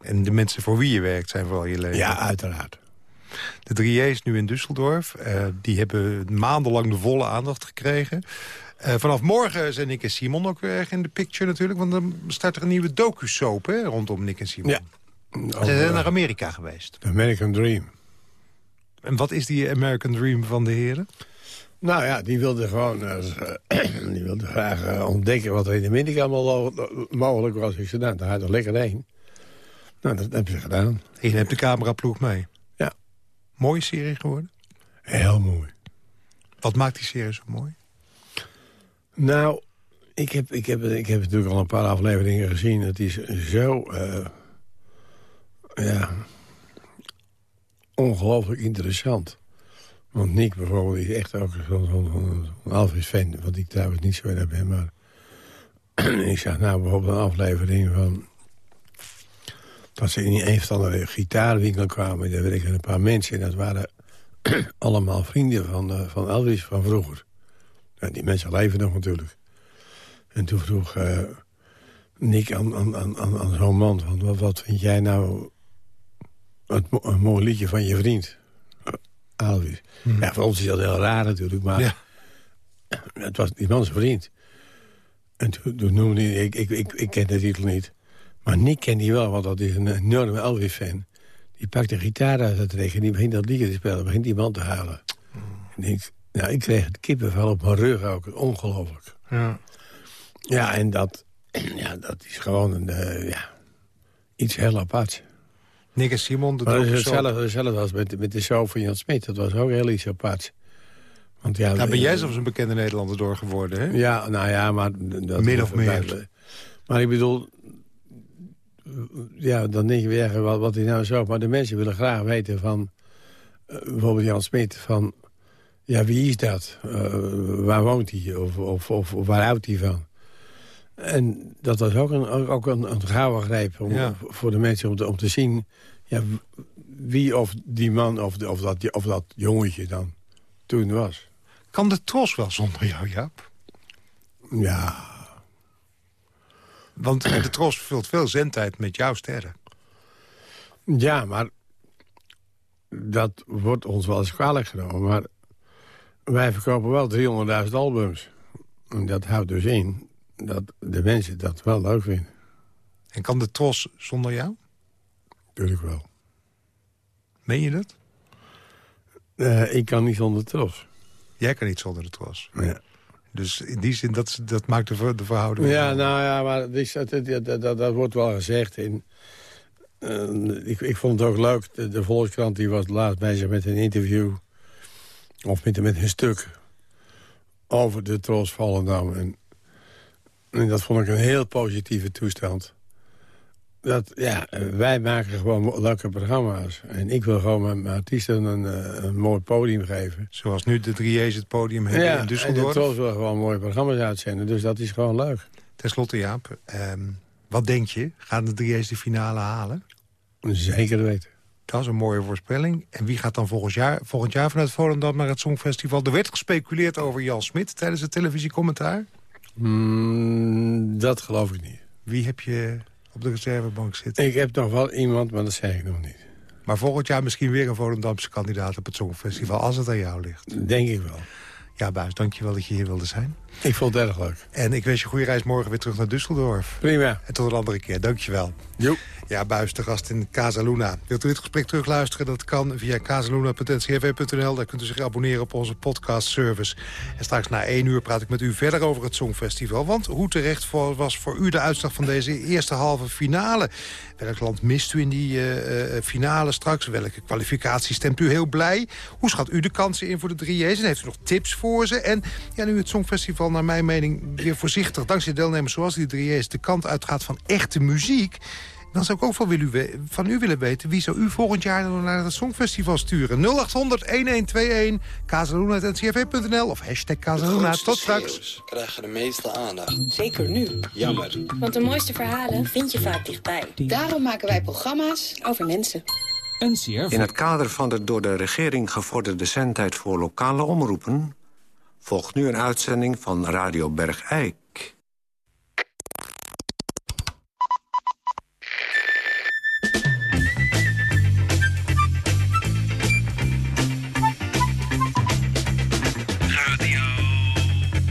[SPEAKER 5] En de mensen voor wie je werkt zijn vooral je leven.
[SPEAKER 6] Ja, uiteraard.
[SPEAKER 5] De 3 is nu in Düsseldorf. Uh, die hebben maandenlang de volle aandacht gekregen. Uh, vanaf morgen zijn Nick en Simon ook weer in de picture natuurlijk. Want dan start er een nieuwe docu-soap rondom Nick en Simon.
[SPEAKER 6] Ja.
[SPEAKER 5] Ze zijn naar Amerika geweest.
[SPEAKER 6] The American Dream.
[SPEAKER 5] En wat is die American Dream van de heren?
[SPEAKER 6] Nou ja, die wilde gewoon uh, die wilde graag uh, ontdekken wat er in Amerika allemaal mogelijk was. Ik zei, nou, daar gaat er lekker heen. Nou, dat hebben ze gedaan.
[SPEAKER 5] En je hebt de cameraploeg mee?
[SPEAKER 6] Ja.
[SPEAKER 5] Mooie serie geworden?
[SPEAKER 6] Heel mooi.
[SPEAKER 5] Wat maakt die serie zo mooi?
[SPEAKER 6] Nou, ik heb, ik heb, ik heb natuurlijk al een paar afleveringen gezien. Het is zo... Uh, ja... Ongelooflijk interessant. Want Nick bijvoorbeeld is echt ook zo'n zo, zo Alvis-fan. Wat ik trouwens niet zo erg ben. Maar ik zag nou bijvoorbeeld een aflevering van... dat ze in een van de gitaarwinkel kwamen. Daar werken een paar mensen. En dat waren allemaal vrienden van, uh, van Elvis van vroeger. Nou, die mensen leven nog natuurlijk. En toen vroeg uh, Nick aan, aan, aan, aan zo'n man... Van, wat, wat vind jij nou het, een mooi liedje van je vriend? Elvis. Hmm. Ja, voor ons is dat heel raar natuurlijk, maar... Ja. Het was die man zijn vriend. En toen, toen noemde hij... Ik, ik, ik, ik ken de titel niet. Maar Nick kent die wel, want dat is een enorme Elvis-fan. Die pakt de gitaar uit het regen en die begint dat liedje te spelen. begint die man te halen. Hmm. En ik, nou, ik kreeg het kippenvel op mijn rug ook. Ongelooflijk.
[SPEAKER 5] Ja.
[SPEAKER 6] Ja, en dat, ja, dat is gewoon een, uh, ja, iets heel apart.
[SPEAKER 5] Nick en Simon, de
[SPEAKER 6] maar hetzelfde, hetzelfde als met, met de show van Jan Smit. Dat was ook heel iets apart.
[SPEAKER 5] Want ja, Daar ben jij zelfs een bekende Nederlander door geworden, hè?
[SPEAKER 6] Ja, nou ja, maar...
[SPEAKER 5] Dat, Min of meer.
[SPEAKER 6] maar ik bedoel... Ja, dan denk je weer wat, wat hij nou zo... Maar de mensen willen graag weten van... Uh, bijvoorbeeld Jan Smit, van... Ja, wie is dat? Uh, waar woont hij? Of, of, of, waar houdt hij van? En dat was ook een, ook een, een gouden greep om, ja. voor de mensen om te, om te zien... Ja, wie of die man of, of, dat, of dat jongetje dan toen was.
[SPEAKER 5] Kan de tros wel zonder jou, Jaap?
[SPEAKER 6] Ja.
[SPEAKER 5] Want de tros vult veel zendtijd met jouw sterren.
[SPEAKER 6] Ja, maar dat wordt ons wel eens kwalijk genomen. Maar wij verkopen wel 300.000 albums. En dat houdt dus in dat de mensen dat wel leuk vinden.
[SPEAKER 5] En kan de tros zonder jou?
[SPEAKER 6] Natuurlijk wel.
[SPEAKER 5] Meen je dat?
[SPEAKER 6] Uh, ik kan niet zonder tros.
[SPEAKER 5] Jij kan niet zonder de tros?
[SPEAKER 6] Ja.
[SPEAKER 5] Dus in die zin, dat, dat maakt de, de verhouding...
[SPEAKER 6] Ja, nou ja, maar dat, dat, dat, dat wordt wel gezegd. In, uh, ik, ik vond het ook leuk. De, de Volkskrant die was laatst bezig met een interview... of met, met een stuk over de Tros Volendam. En en dat vond ik een heel positieve toestand. Dat, ja, wij maken gewoon leuke programma's. En ik wil gewoon mijn, artiesten een, eh, een, mooi podium geven.
[SPEAKER 5] Zoals nu de 3J's het podium hebben
[SPEAKER 6] ja,
[SPEAKER 5] in Düsseldorf.
[SPEAKER 6] en de Tros wil gewoon mooie programma's uitzenden. Dus dat is gewoon leuk.
[SPEAKER 5] Ten slotte, Jaap, um, wat denk je? Gaan de 3J's de finale halen?
[SPEAKER 6] Zeker weten.
[SPEAKER 5] Dat is een mooie voorspelling. En wie gaat dan volgend jaar, volgend jaar vanuit Volendam naar het Songfestival? Er werd gespeculeerd over Jan Smit tijdens het televisiecommentaar.
[SPEAKER 6] Mm, dat geloof ik niet.
[SPEAKER 5] Wie heb je op de reservebank zitten?
[SPEAKER 6] Ik heb nog wel iemand, maar dat zeg ik nog niet.
[SPEAKER 5] Maar volgend jaar misschien weer een Volendamse kandidaat op het Songfestival... als het aan jou ligt.
[SPEAKER 6] Denk ik wel.
[SPEAKER 5] Ja, Buis, dankjewel dat je hier wilde zijn.
[SPEAKER 6] Ik vond het erg leuk.
[SPEAKER 5] En ik wens je goede reis morgen weer terug naar Düsseldorf.
[SPEAKER 6] Prima.
[SPEAKER 5] En tot een andere keer. Dankjewel.
[SPEAKER 6] Jo.
[SPEAKER 5] Ja, Buis, de gast in Casa Luna. Wilt u dit gesprek terugluisteren? Dat kan via casaluna.ncrv.nl. Daar kunt u zich abonneren op onze podcast-service. En straks na één uur praat ik met u verder over het Songfestival. Want hoe terecht was voor u de uitslag van deze eerste halve finale? Welk land mist u in die uh, finale straks? Welke kwalificatie stemt u heel blij? Hoe schat u de kansen in voor de drie J's? En heeft u nog tips voor ze? En ja, nu het Songfestival naar mijn mening weer voorzichtig... dankzij deelnemers zoals die drie J's de kant uitgaat van echte muziek... Dan zou ik ook van, van u willen weten... wie zou u volgend jaar naar het Songfestival sturen? 0800-1121, kazeluna.ncrv.nl of hashtag. Tot straks.
[SPEAKER 8] krijgen de meeste aandacht.
[SPEAKER 9] Zeker nu.
[SPEAKER 8] Jammer.
[SPEAKER 9] Want de mooiste verhalen vind je vaak dichtbij. Daarom maken wij programma's over mensen.
[SPEAKER 10] In het kader van de door de regering gevorderde zendtijd voor lokale omroepen... volgt nu een uitzending van Radio Bergijk.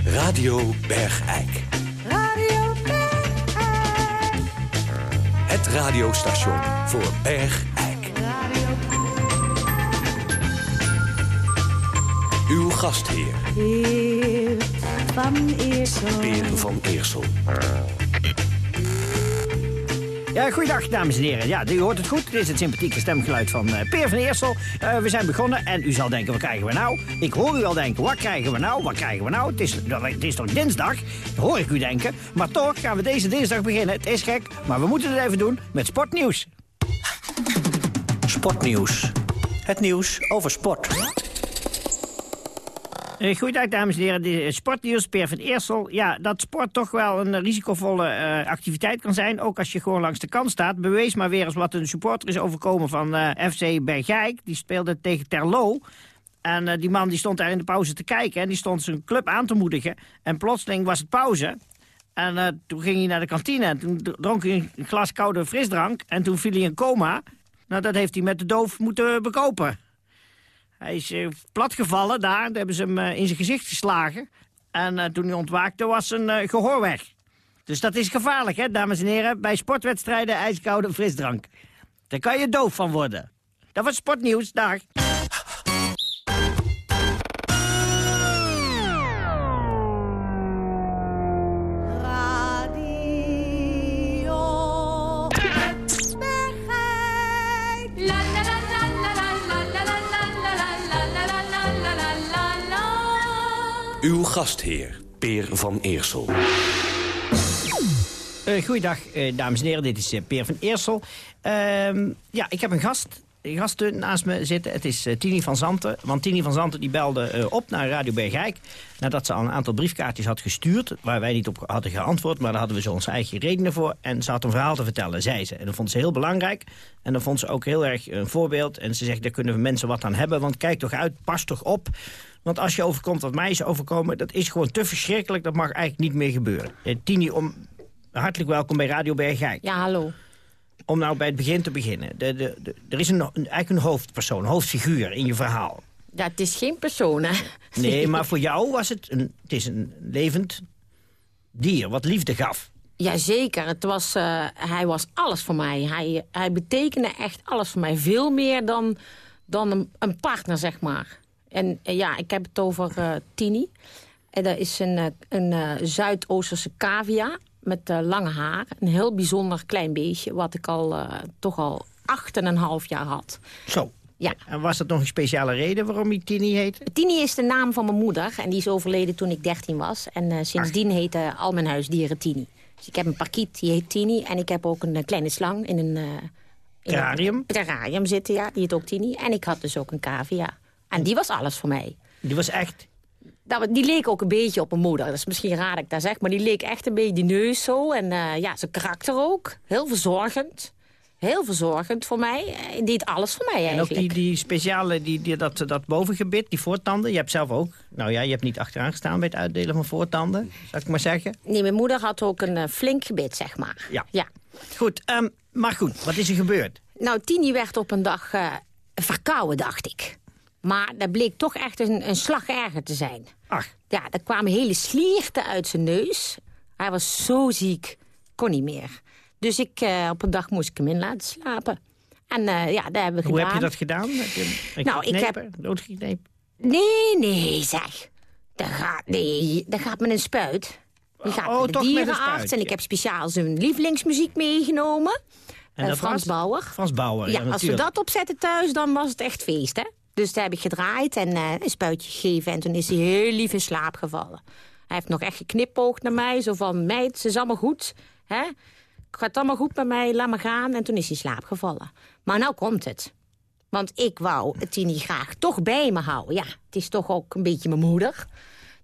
[SPEAKER 11] Radio Bergijk. Radio Bergijk. Het radiostation voor Bergijk. Uw gastheer. Peer van Eersel. Peer van Eersel.
[SPEAKER 12] Ja, goeiedag, dames en heren. Ja, u hoort het goed. Dit is het sympathieke stemgeluid van uh, Peer van Eersel. Uh, we zijn begonnen en u zal denken, wat krijgen we nou? Ik hoor u al denken, wat krijgen we nou? Wat krijgen we nou? Het is, het is toch dinsdag? Dat hoor ik u denken. Maar toch gaan we deze dinsdag beginnen. Het is gek, maar we moeten het even doen met sportnieuws.
[SPEAKER 11] Sportnieuws. Het nieuws over sport.
[SPEAKER 12] Uh, goeiedag, dames en heren. De sportnieuws, Per van Eersel. Ja, dat sport toch wel een risicovolle uh, activiteit kan zijn. Ook als je gewoon langs de kant staat. Bewees maar weer eens wat een supporter is overkomen van FC Bergijk. Die speelde tegen Terlo. En die man die stond daar in de pauze te kijken. En die stond zijn club aan te moedigen. En plotseling was het pauze. En toen ging hij naar de kantine. En toen dronk hij een glas koude frisdrank. En toen viel hij in coma. Nou, dat heeft hij met de doof moeten bekopen. Hij is uh, platgevallen daar. Daar hebben ze hem uh, in zijn gezicht geslagen. En uh, toen hij ontwaakte was zijn gehoor weg. Dus dat is gevaarlijk, hè, dames en heren. Bij sportwedstrijden ijskoude frisdrank. Daar kan je doof van worden. Dat was Sportnieuws. Dag.
[SPEAKER 11] Gastheer, Peer van Eersel.
[SPEAKER 12] Uh, goeiedag, uh, dames en heren. Dit is uh, Peer van Eersel. Ehm, ja, ik heb een gast gasten naast me zitten. Het is Tini van Zanten. Want Tini van Zanten die belde op naar Radio Bergijk... nadat ze al een aantal briefkaartjes had gestuurd... waar wij niet op hadden geantwoord, maar daar hadden we zo onze eigen redenen voor. En ze had een verhaal te vertellen, zei ze. En dat vond ze heel belangrijk. En dan vond ze ook heel erg een voorbeeld. En ze zegt, daar kunnen we mensen wat aan hebben. Want kijk toch uit, pas toch op... Want als je overkomt wat mij is overkomen... dat is gewoon te verschrikkelijk, dat mag eigenlijk niet meer gebeuren. Eh, Tini, om, hartelijk welkom bij Radio Bergijk.
[SPEAKER 13] Ja, hallo.
[SPEAKER 12] Om nou bij het begin te beginnen. De, de, de, er is een, een, eigenlijk een hoofdpersoon, een hoofdfiguur in je verhaal.
[SPEAKER 13] Ja, het is geen persoon, hè?
[SPEAKER 12] Nee, maar voor jou was het een, het is een levend dier, wat liefde gaf.
[SPEAKER 13] Jazeker, het was, uh, hij was alles voor mij. Hij, hij betekende echt alles voor mij. Veel meer dan, dan een, een partner, zeg maar. En uh, ja, ik heb het over uh, Tini. En dat is een, uh, een Zuidoosterse cavia met lange haar. Een heel bijzonder klein beestje, wat ik al toch al acht en een half jaar had.
[SPEAKER 12] Zo.
[SPEAKER 13] Ja.
[SPEAKER 12] En was dat nog een speciale reden waarom je Tini heet?
[SPEAKER 13] Tini is de naam van mijn moeder en die is overleden toen ik 13 was. En sindsdien Ach. heette al mijn huisdieren Tini. Dus ik heb een parkiet, die heet Tini. En ik heb ook een kleine slang in een...
[SPEAKER 12] terrarium?
[SPEAKER 13] Een terrarium zitten, ja. Die heet ook Tini. En ik had dus ook een cavia. En die was alles voor mij.
[SPEAKER 12] Die was echt...
[SPEAKER 13] Die leek ook een beetje op mijn moeder. Dat is misschien raar dat ik dat zeg, maar die leek echt een beetje die neus zo. En uh, ja, zijn karakter ook. Heel verzorgend. Heel verzorgend voor mij. Die deed alles voor mij eigenlijk.
[SPEAKER 12] En ook die, die speciale, die, die, dat, dat bovengebit, die voortanden. Je hebt zelf ook, nou ja, je hebt niet achteraan gestaan bij het uitdelen van voortanden. Zou ik maar zeggen.
[SPEAKER 13] Nee, mijn moeder had ook een uh, flink gebit, zeg maar.
[SPEAKER 12] Ja.
[SPEAKER 13] ja.
[SPEAKER 12] Goed, um, maar goed, wat is er gebeurd?
[SPEAKER 13] Nou, Tini werd op een dag uh, verkouden, dacht ik. Maar dat bleek toch echt een, een slag erger te zijn.
[SPEAKER 12] Ach.
[SPEAKER 13] Ja, er kwamen hele slierten uit zijn neus. Hij was zo ziek, kon niet meer. Dus ik, eh, op een dag moest ik hem in laten slapen. En eh, ja, dat hebben we
[SPEAKER 12] Hoe
[SPEAKER 13] gedaan.
[SPEAKER 12] heb je dat gedaan? Heb je
[SPEAKER 13] Nou, ik
[SPEAKER 12] Doodgeknepen?
[SPEAKER 13] Nee, nee, zeg. Dat gaat, nee, dat gaat met een spuit. Die gaat
[SPEAKER 12] Oh,
[SPEAKER 13] naar de
[SPEAKER 12] toch met een
[SPEAKER 13] dierenarts.
[SPEAKER 12] spuit,
[SPEAKER 13] en ik heb speciaal zijn lievelingsmuziek meegenomen.
[SPEAKER 12] En
[SPEAKER 13] Eh, Frans
[SPEAKER 12] was?
[SPEAKER 13] Bauer.
[SPEAKER 12] Frans Bauer, ja,
[SPEAKER 13] Ja, als we dat opzetten thuis, dan was het echt feest, hè? Dus daar heb ik gedraaid en eh, een spuitje gegeven. En toen is hij heel lief in slaap gevallen. Hij heeft nog echt geknipoogd naar mij. Zo van, meid, het is allemaal goed. Hè? Gaat allemaal goed met mij, laat me gaan. En toen is hij slaap gevallen. Maar nou komt het. Want ik wou Tini graag toch bij me houden. Ja, het is toch ook een beetje mijn moeder.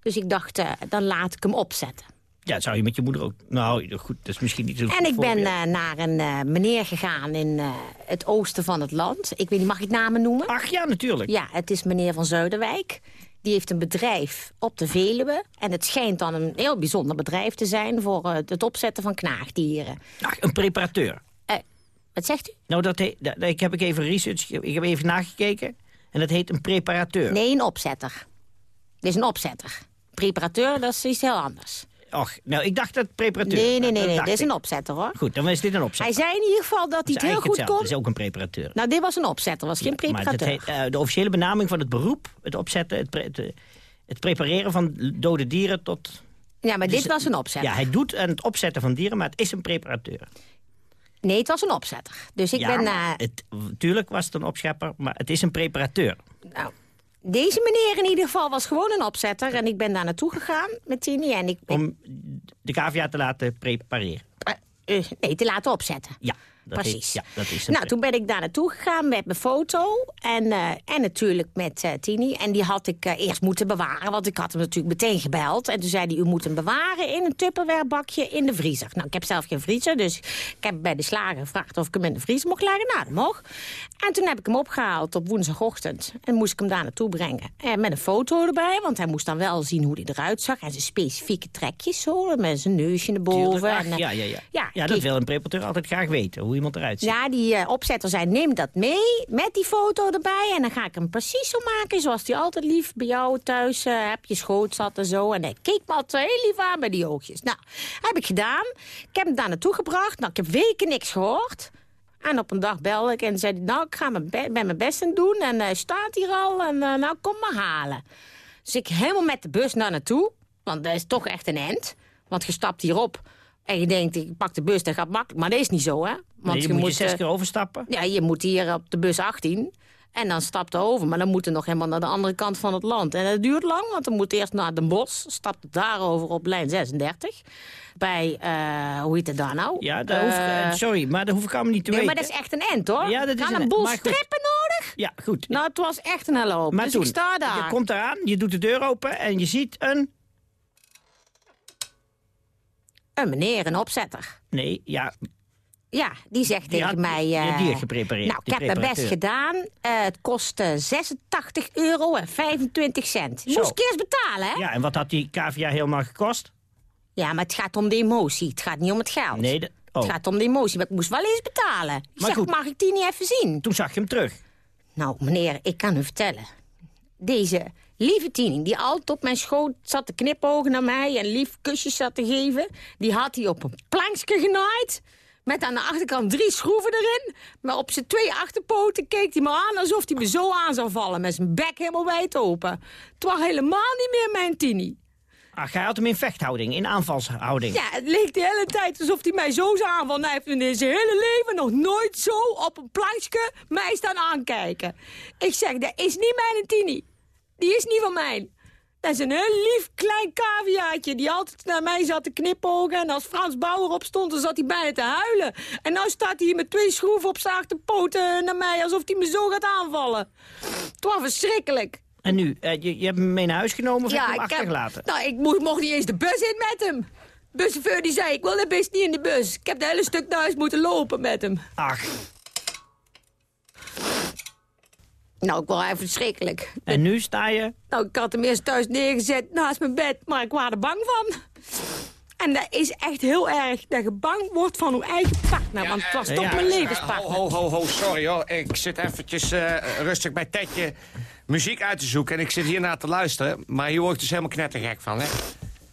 [SPEAKER 13] Dus ik dacht, eh, dan laat ik hem opzetten.
[SPEAKER 12] Ja, zou je met je moeder ook... Nou, goed, dat is misschien niet zo
[SPEAKER 13] En ik ben eh, naar een eh, meneer gegaan in eh, het oosten van het land. Ik weet niet, mag ik namen noemen?
[SPEAKER 12] Ach ja, natuurlijk.
[SPEAKER 13] Ja, het is meneer van Zuiderwijk. Die heeft een bedrijf op de Veluwe. En het schijnt dan een heel bijzonder bedrijf te zijn... voor het opzetten van knaagdieren.
[SPEAKER 12] Ach, een preparateur.
[SPEAKER 13] Wat zegt u?
[SPEAKER 12] Nou, dat, ik heb ik even research... Ik heb even nagekeken. En dat heet een preparateur.
[SPEAKER 13] Nee, een opzetter. Dit is een opzetter. Preparateur, dat is iets heel anders.
[SPEAKER 12] Och, nou, ik dacht dat preparateur.
[SPEAKER 13] Nee, nee,
[SPEAKER 12] Dat
[SPEAKER 13] nee, nee. Dit is een opzetter, hoor.
[SPEAKER 12] Goed, dan is dit een
[SPEAKER 13] Hij
[SPEAKER 12] opzetter.
[SPEAKER 13] zei in ieder geval dat hij het heel goed
[SPEAKER 12] hetzelfde.
[SPEAKER 13] kon.
[SPEAKER 12] Het is ook een preparateur.
[SPEAKER 13] Nou, dit was een opzetter, was geen
[SPEAKER 12] Maar dat
[SPEAKER 13] preparateur.
[SPEAKER 12] heet, eh, de officiële benaming van het beroep, het opzetten, het, pre- het, het prepareren van dode dieren tot...
[SPEAKER 13] Ja, maar
[SPEAKER 12] Dus-
[SPEAKER 13] dit was een opzetter.
[SPEAKER 12] Ja, hij doet aan het opzetten van dieren, maar het is een preparateur.
[SPEAKER 13] Nee, het was een opzetter. Dus ik
[SPEAKER 12] ja,
[SPEAKER 13] ben...
[SPEAKER 12] maar
[SPEAKER 13] eh,
[SPEAKER 12] het, tuurlijk was het een opschepper, maar het is een preparateur.
[SPEAKER 13] nou, deze meneer in ieder geval was gewoon een opzetter. En ik ben daar naartoe gegaan met Tini. En ik,
[SPEAKER 12] Om de cavia te laten prepareren.
[SPEAKER 13] eh, nee, te laten opzetten.
[SPEAKER 12] Ja, dat
[SPEAKER 13] Precies.
[SPEAKER 12] Ja, dat is
[SPEAKER 13] Nou, toen ben ik daar naartoe gegaan met mijn foto. En, eh, en natuurlijk met eh, Tini. En die had ik eh, eerst moeten bewaren. Want ik had hem natuurlijk meteen gebeld. En toen zei hij, u moet hem bewaren in een Tupperware bakje in de vriezer. Nou, ik heb zelf geen vriezer. Dus ik heb bij de slager gevraagd of ik hem in de vriezer mocht leggen. Nou, dat mocht. En toen heb ik hem opgehaald op woensdagochtend. En moest ik hem daar naartoe brengen. En met een foto erbij. Want hij moest dan wel zien hoe hij eruit zag. En zijn specifieke trekjes zo. Met zijn neusje naar boven.
[SPEAKER 12] Tuurlijk, ach,
[SPEAKER 13] en,
[SPEAKER 12] ja, ja, ja.
[SPEAKER 13] ja,
[SPEAKER 12] ja, dat wil een preparateur altijd graag weten, hoe
[SPEAKER 13] Ja, die eh, opzetter zei, neem dat mee met die foto erbij. En dan ga ik hem precies zo maken zoals die altijd lief bij jou thuis eh, heb je schoot zat en zo. En hij keek me altijd heel lief aan met die oogjes. Nou, heb ik gedaan. Ik heb hem daar naartoe gebracht. Nou, ik heb weken niks gehoord. En op een dag belde ik en zei nou, ik ga mijn, ben mijn best aan doen. En hij staat hier al en eh, nou, kom maar halen. Dus ik helemaal met de bus naar naartoe. Want dat is toch echt een end. Want je stapt hierop en je denkt, ik pak de bus, dat gaat makkelijk. Maar dat is niet zo, hè? Want
[SPEAKER 12] Nee, je moet je zes
[SPEAKER 13] eh,
[SPEAKER 12] keer overstappen.
[SPEAKER 13] ja, je moet hier op de bus 18. En dan stapt er over. Maar dan moet er nog helemaal naar de andere kant van het land. En dat duurt lang, want dan moet eerst naar Den Bosch. Stapt daarover op lijn 36. Bij, eh, hoe heet het daar nou?
[SPEAKER 12] Ja, hoef,
[SPEAKER 13] Eh,
[SPEAKER 12] sorry, maar dat hoef ik allemaal niet te
[SPEAKER 13] nee,
[SPEAKER 12] weten.
[SPEAKER 13] maar dat is echt een end, hoor.
[SPEAKER 12] Ja, dat is een
[SPEAKER 13] een boel strippen nodig.
[SPEAKER 12] Ja, goed.
[SPEAKER 13] Nou, het was echt een hele hoop.
[SPEAKER 12] maar
[SPEAKER 13] dus
[SPEAKER 12] toen,
[SPEAKER 13] ik sta daar.
[SPEAKER 12] je komt eraan, je doet de deur open en je ziet een...
[SPEAKER 13] Een meneer, een opzetter.
[SPEAKER 12] Nee, ja,
[SPEAKER 13] Ja, die zegt
[SPEAKER 12] Die
[SPEAKER 13] tegen
[SPEAKER 12] had
[SPEAKER 13] mij...
[SPEAKER 12] je
[SPEAKER 13] eh,
[SPEAKER 12] dier geprepareerd,
[SPEAKER 13] Nou, ik
[SPEAKER 12] die
[SPEAKER 13] heb mijn best gedaan. Eh, het kostte 86 euro en 25 cent.
[SPEAKER 12] Zo.
[SPEAKER 13] Moest ik eerst betalen, hè?
[SPEAKER 12] ja, en wat had die cavia helemaal gekost?
[SPEAKER 13] Ja, maar het gaat om de emotie. Het gaat niet om het geld.
[SPEAKER 12] Nee, de, oh,
[SPEAKER 13] Het gaat om de emotie, maar ik moest wel eens betalen. Ik
[SPEAKER 12] Maar
[SPEAKER 13] zeg,
[SPEAKER 12] goed.
[SPEAKER 13] mag ik die niet even zien?
[SPEAKER 12] toen zag je hem terug.
[SPEAKER 13] Nou, meneer, ik kan u vertellen. Deze lieve tiening, die altijd op mijn schoot zat te knipogen naar mij... en lief kusjes zat te geven... die had hij op een plankje genaaid... met aan de achterkant drie schroeven erin... maar op zijn twee achterpoten keek hij me aan... alsof hij me zo aan zou vallen, met zijn bek helemaal wijd open. Het was helemaal niet meer mijn tini.
[SPEAKER 12] Ach, hij had hem in vechthouding, in aanvalshouding.
[SPEAKER 13] Ja, het leek de hele tijd alsof hij mij zo zou aanvallen. Hij heeft in zijn hele leven nog nooit zo op een plankje mij staan aankijken. Ik zeg, dat is niet mijn tini. Die is niet van mij. Dat is een heel lief klein caviaatje die altijd naar mij zat te knipogen. En als Frans Bauer opstond, dan zat hij bijna te huilen. En nu staat hij hier met twee schroeven op zijn achterpoten naar mij... alsof hij me zo gaat aanvallen. Het was verschrikkelijk.
[SPEAKER 12] En nu, eh, je, je hebt hem mee naar huis genomen of heb je hem
[SPEAKER 13] heb-
[SPEAKER 12] achtergelaten?
[SPEAKER 13] nou, ik mocht, mocht niet eens de bus in met hem. De buschauffeur die zei, ik wil de best niet in de bus. Ik heb de hele stuk naar huis moeten lopen met hem.
[SPEAKER 12] Ach,
[SPEAKER 13] Nou, ik was even verschrikkelijk.
[SPEAKER 12] en nu sta je...
[SPEAKER 13] Nou, ik had hem eerst thuis neergezet naast mijn bed, maar ik was er bang van.
[SPEAKER 8] En dat is echt heel erg dat je bang wordt van je eigen partner. want het was toch
[SPEAKER 14] Ja,
[SPEAKER 8] mijn levenspartner.
[SPEAKER 14] Ho, ho, ho, ho, sorry hoor. Ik zit eventjes eh, rustig bij Tetje muziek uit te zoeken. En ik zit hier naar te luisteren. Maar hier word ik dus helemaal knettergek van, hè?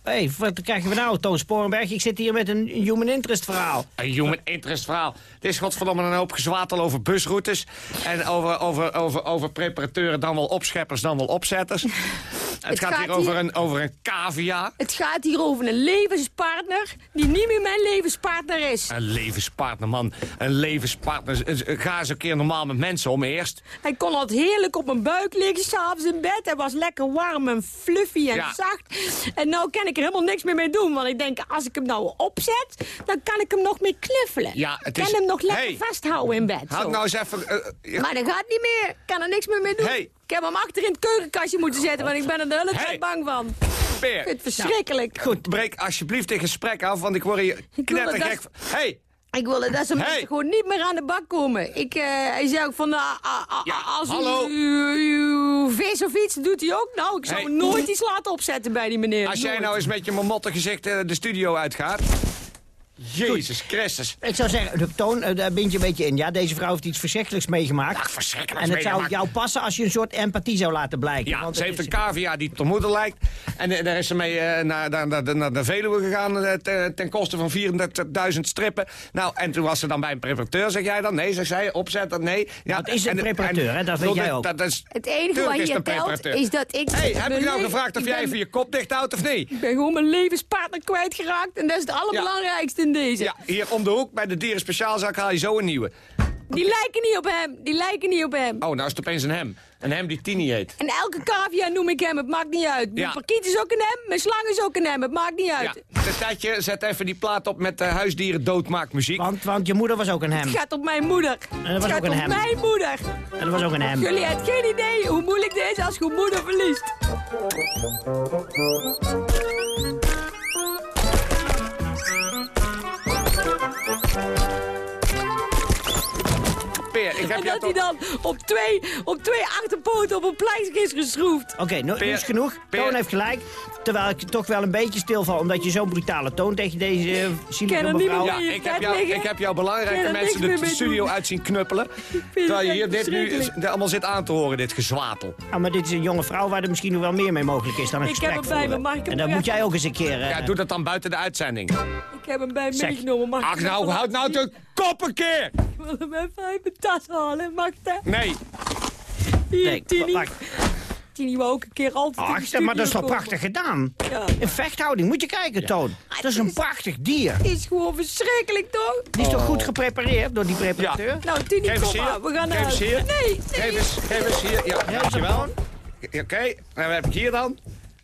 [SPEAKER 12] Hé, hey, wat krijgen we nou, Toon Sporenberg? Ik zit hier met een human interest verhaal.
[SPEAKER 14] Een human interest verhaal. Dit is godverdomme een hoop gezwatel over busroutes. En over, over, over, over preparateuren, dan wel opscheppers, dan wel opzetters. Het, gaat,
[SPEAKER 8] gaat
[SPEAKER 14] hier over een, over een cavia.
[SPEAKER 8] Het gaat hier over een levenspartner die niet meer mijn levenspartner is.
[SPEAKER 14] Een levenspartner, man. Een levenspartner. Eh, Ga eens een keer normaal met mensen om eerst.
[SPEAKER 8] Hij kon altijd heerlijk op mijn buik liggen, s'avonds in bed. Hij was lekker warm en fluffy en
[SPEAKER 14] Ja.
[SPEAKER 8] zacht. En nou kan ik er helemaal niks meer mee doen. Want ik denk, als ik hem nou opzet, dan kan ik hem nog mee knuffelen.
[SPEAKER 14] Ja, het
[SPEAKER 8] ik
[SPEAKER 14] is-
[SPEAKER 8] kan hem nog lekker
[SPEAKER 14] Hey.
[SPEAKER 8] vasthouden in bed.
[SPEAKER 14] Houd nou eens even... eh, ja.
[SPEAKER 8] Maar dat gaat niet meer. Ik kan er niks meer mee doen.
[SPEAKER 14] Hey.
[SPEAKER 8] Ik heb hem achter in het keukenkastje moeten zetten, want ik ben er de hele tijd
[SPEAKER 14] Hey.
[SPEAKER 8] bang van.
[SPEAKER 14] Peer.
[SPEAKER 8] Ik vind het verschrikkelijk.
[SPEAKER 14] Goed, breek alsjeblieft dit gesprek af, want ik word hier knettergek.
[SPEAKER 8] dat-
[SPEAKER 14] van- Hey,
[SPEAKER 8] Ik wil dat ze
[SPEAKER 14] Hey.
[SPEAKER 8] mensen gewoon niet meer aan de bak komen. Ik, eh, hij zei ook van,
[SPEAKER 14] Ja,
[SPEAKER 8] als
[SPEAKER 14] hallo.
[SPEAKER 8] u, vis of iets, doet hij ook. Nou, ik zou
[SPEAKER 14] Hey.
[SPEAKER 8] nooit iets laten opzetten bij die meneer.
[SPEAKER 14] als jij nou eens met je marmotte gezicht de studio uitgaat... Jezus Christus.
[SPEAKER 12] Ik zou zeggen, de Toon, eh, daar bind je een beetje in. Ja, deze vrouw heeft iets verschrikkelijks meegemaakt.
[SPEAKER 14] Ach, verschrikkelijk
[SPEAKER 12] En het zou jou passen als je een soort empathie zou laten blijken.
[SPEAKER 14] Ja,
[SPEAKER 12] Want
[SPEAKER 14] ze heeft
[SPEAKER 12] is-
[SPEAKER 14] een cavia die op de moeder lijkt. En eh, daar is ze mee eh, naar, naar, naar, naar de Veluwe gegaan ten, ten koste van 34.000 strippen. Nou, en toen was ze dan bij een preparateur, zeg jij dan? Nee, zeg zij, opzetten, nee. Ja,
[SPEAKER 12] het is een
[SPEAKER 14] en-
[SPEAKER 12] preparateur, hè, dat weet jij ook.
[SPEAKER 14] Dat, is,
[SPEAKER 8] Het enige wat
[SPEAKER 14] een
[SPEAKER 8] telt, is dat ik...
[SPEAKER 14] hey, heb ik nou gevraagd of jij even je kop dicht houdt of niet?
[SPEAKER 8] Ik ben gewoon mijn levenspartner kwijtgeraakt. En dat is het allerbelangrijkste in deze.
[SPEAKER 14] Ja, hier om de hoek bij de dieren speciaalzaak haal je zo een nieuwe.
[SPEAKER 8] Die lijken niet op hem. Die lijken niet op hem.
[SPEAKER 14] Oh, nou is het opeens een hem. Een hem die Tini heet.
[SPEAKER 8] En elke cavia noem ik hem, het maakt niet uit. Mijn
[SPEAKER 14] Ja.
[SPEAKER 8] parkiet is ook een hem, mijn slang is ook een hem, het maakt niet
[SPEAKER 14] Ja,
[SPEAKER 8] uit.
[SPEAKER 14] de tijdje, zet even die plaat op met uh, huisdieren doodmaakt muziek.
[SPEAKER 12] Want, want je moeder was ook een hem.
[SPEAKER 8] Het gaat op mijn moeder.
[SPEAKER 12] dat was
[SPEAKER 8] het
[SPEAKER 12] ook
[SPEAKER 8] gaat
[SPEAKER 12] een
[SPEAKER 8] op
[SPEAKER 12] hem.
[SPEAKER 8] mijn moeder.
[SPEAKER 12] En dat was ook een hem.
[SPEAKER 8] Jullie hebben geen idee hoe moeilijk dit is als je je moeder verliest.
[SPEAKER 14] Ik heb
[SPEAKER 8] En dat hij
[SPEAKER 14] toch...
[SPEAKER 8] dan op twee, op twee achterpoten op een plank is geschroefd.
[SPEAKER 12] Oké, nu, nu is genoeg.
[SPEAKER 14] Peer.
[SPEAKER 12] Toon heeft gelijk. Terwijl ik toch wel een beetje stilval, omdat je zo'n brutale toon tegen deze uh, zielige
[SPEAKER 8] niet
[SPEAKER 12] mevrouw...
[SPEAKER 8] meer
[SPEAKER 14] Ja,
[SPEAKER 8] in je
[SPEAKER 14] ik heb, jou,
[SPEAKER 8] liggen.
[SPEAKER 14] ik heb jou belangrijke mensen de, studio
[SPEAKER 8] doen?
[SPEAKER 14] uit zien knuppelen. Terwijl je hier dit nu allemaal zit aan te horen, dit gezwatel.
[SPEAKER 12] Ja, maar dit is een jonge vrouw waar er misschien nog wel meer mee mogelijk is dan een
[SPEAKER 8] Ik
[SPEAKER 12] gesprek
[SPEAKER 8] heb hem bij me, mag ik
[SPEAKER 12] En dat
[SPEAKER 8] nog
[SPEAKER 12] moet jij ook eens een keer... eh,
[SPEAKER 14] Ja, doe dat dan buiten de uitzending.
[SPEAKER 8] Ik heb hem bij me meegenomen.
[SPEAKER 14] Ach nou, houd nou de kop een keer!
[SPEAKER 8] Ik wil hem even uit mijn tas halen, mag dat?
[SPEAKER 14] Nee,
[SPEAKER 8] Hier,
[SPEAKER 12] Nee,
[SPEAKER 8] Tini. Tini wou ook een keer altijd in de
[SPEAKER 12] Ach, zeg, maar dat is toch
[SPEAKER 8] studio
[SPEAKER 12] prachtig gedaan?
[SPEAKER 8] Ja.
[SPEAKER 12] In vechthouding, moet je kijken, Toon. Dat is een prachtig dier.
[SPEAKER 8] Is gewoon verschrikkelijk, toch?
[SPEAKER 12] Die is toch goed geprepareerd door die preparateur?
[SPEAKER 8] Nou, Tini,
[SPEAKER 14] geef
[SPEAKER 8] kom
[SPEAKER 14] hier.
[SPEAKER 8] maar. We gaan naar
[SPEAKER 14] Geef eens
[SPEAKER 8] huis.
[SPEAKER 14] hier.
[SPEAKER 8] Nee, nee.
[SPEAKER 14] Geef eens, geef eens hier. Ja, dankjewel. Oké, nou, dan heb ik hier dan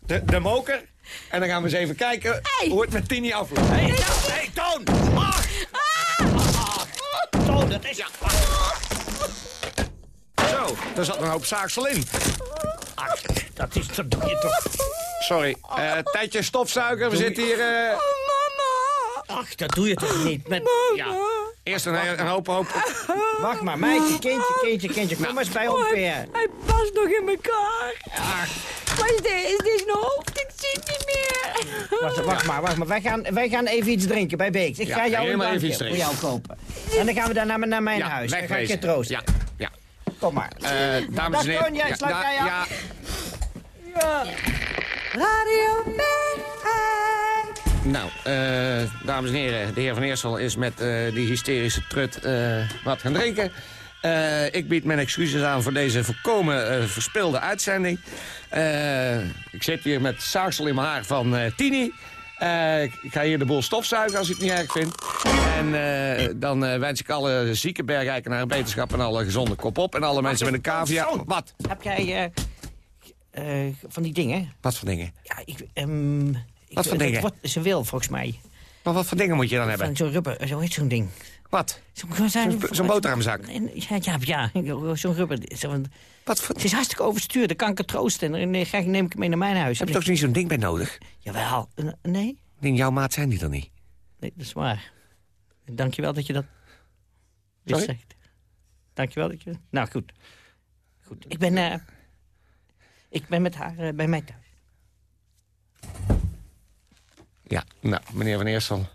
[SPEAKER 14] de, de moker. En dan gaan we eens even kijken
[SPEAKER 8] Hey.
[SPEAKER 14] hoe het met Tini afloopt. Hé, hey, hey, Toon! Ach!
[SPEAKER 12] Toon, dat is...
[SPEAKER 14] Zo, daar zat een hoop zaagsel in.
[SPEAKER 12] Ach, dat is... Dat doe je toch...
[SPEAKER 14] Sorry. Eh tijdje stofzuiger, we zitten hier... eh,
[SPEAKER 8] Mama.
[SPEAKER 12] Ach, dat doe je toch niet met...
[SPEAKER 14] ja, eerst een, een hoop, hoop...
[SPEAKER 12] Wacht maar, meisje, kindje, kindje, kindje. Kom eens bij ons
[SPEAKER 8] Oh, hij,
[SPEAKER 12] weer.
[SPEAKER 8] hij past nog in elkaar.
[SPEAKER 12] Ach,
[SPEAKER 8] Wat is dit? Is dit zijn hoofd? Ik zie het niet meer.
[SPEAKER 12] wacht, wacht maar, wacht maar. Wij gaan, wij gaan even iets drinken bij Beeks. Ik
[SPEAKER 14] Ja,
[SPEAKER 12] ga jou een drankje
[SPEAKER 14] iets
[SPEAKER 12] voor jou kopen. En dan gaan we daarna naar mijn huis. Dan ga ik je troosten.
[SPEAKER 14] Ja, ja.
[SPEAKER 12] Kom maar.
[SPEAKER 14] Eh, dames en heren. Ja,
[SPEAKER 12] sluit jij af?
[SPEAKER 14] Ja.
[SPEAKER 8] Radio
[SPEAKER 14] nou, eh, dames en heren, de heer Van Eersel is met eh, die hysterische trut eh, wat gaan drinken. Ik bied mijn excuses aan voor deze volkomen eh, verspilde uitzending. Ik zit hier met zaagsel in mijn haar van Tini. Ik ga hier de boel stofzuigen als ik het niet erg vind. En dan wens ik alle zieke bergeikenaren beterschap en alle gezonde kop op. En alle mensen met een cavia. Wat?
[SPEAKER 12] Heb jij van die dingen?
[SPEAKER 14] Wat voor dingen?
[SPEAKER 12] Ja, ik... ehm, ik
[SPEAKER 14] Wat voor dingen?
[SPEAKER 12] wordt- Ze wil, volgens mij.
[SPEAKER 14] Maar wat voor dingen moet je dan hebben?
[SPEAKER 12] Zo'n rubber, zo heet zo'n ding.
[SPEAKER 14] Wat?
[SPEAKER 12] Zo'n
[SPEAKER 14] boterhamzak?
[SPEAKER 12] Ja, ja, ja zo'n rubber.
[SPEAKER 14] Wat voor...
[SPEAKER 12] Het is hartstikke overstuur, dan kan ik het troosten. En dan ga ik, neem ik het mee naar mijn huis.
[SPEAKER 14] Heb je toch niet zo'n ding bij nodig?
[SPEAKER 12] Jawel. Nee?
[SPEAKER 14] In jouw maat zijn die dan niet.
[SPEAKER 12] Nee, dat is waar. Dankjewel dat je dat
[SPEAKER 14] Sorry?
[SPEAKER 12] zegt. Dankjewel dat je... Nou, goed. Goed. Ik ben, eh, ik ben met haar eh, bij mij thuis.
[SPEAKER 14] Ja, nou, meneer Van Eersel.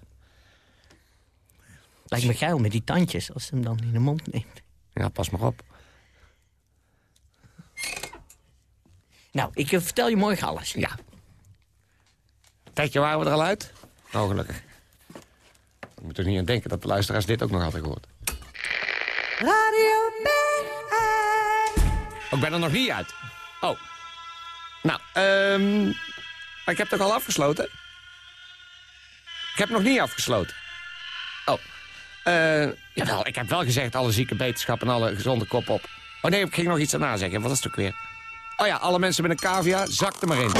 [SPEAKER 12] Lijkt me geil met die tandjes, als ze hem dan in de mond neemt.
[SPEAKER 14] Ja, pas maar op.
[SPEAKER 12] Nou, ik eh, vertel je morgen alles.
[SPEAKER 14] Ja. Tijdje waren we er al uit? Oh, gelukkig. Ik moet er niet aan denken dat de luisteraars dit ook nog hadden gehoord.
[SPEAKER 15] Radio
[SPEAKER 14] Oh, ik ben er nog niet uit. Oh. Nou, ehm... ik heb toch al afgesloten? Ik heb nog niet afgesloten. Oh. eh jawel, ik heb wel gezegd alle zieke beterschap en alle gezonde kop op. Oh nee, ik ging nog iets daarna zeggen. Wat is het ook weer? Oh ja, alle mensen met een cavia, zak er maar in.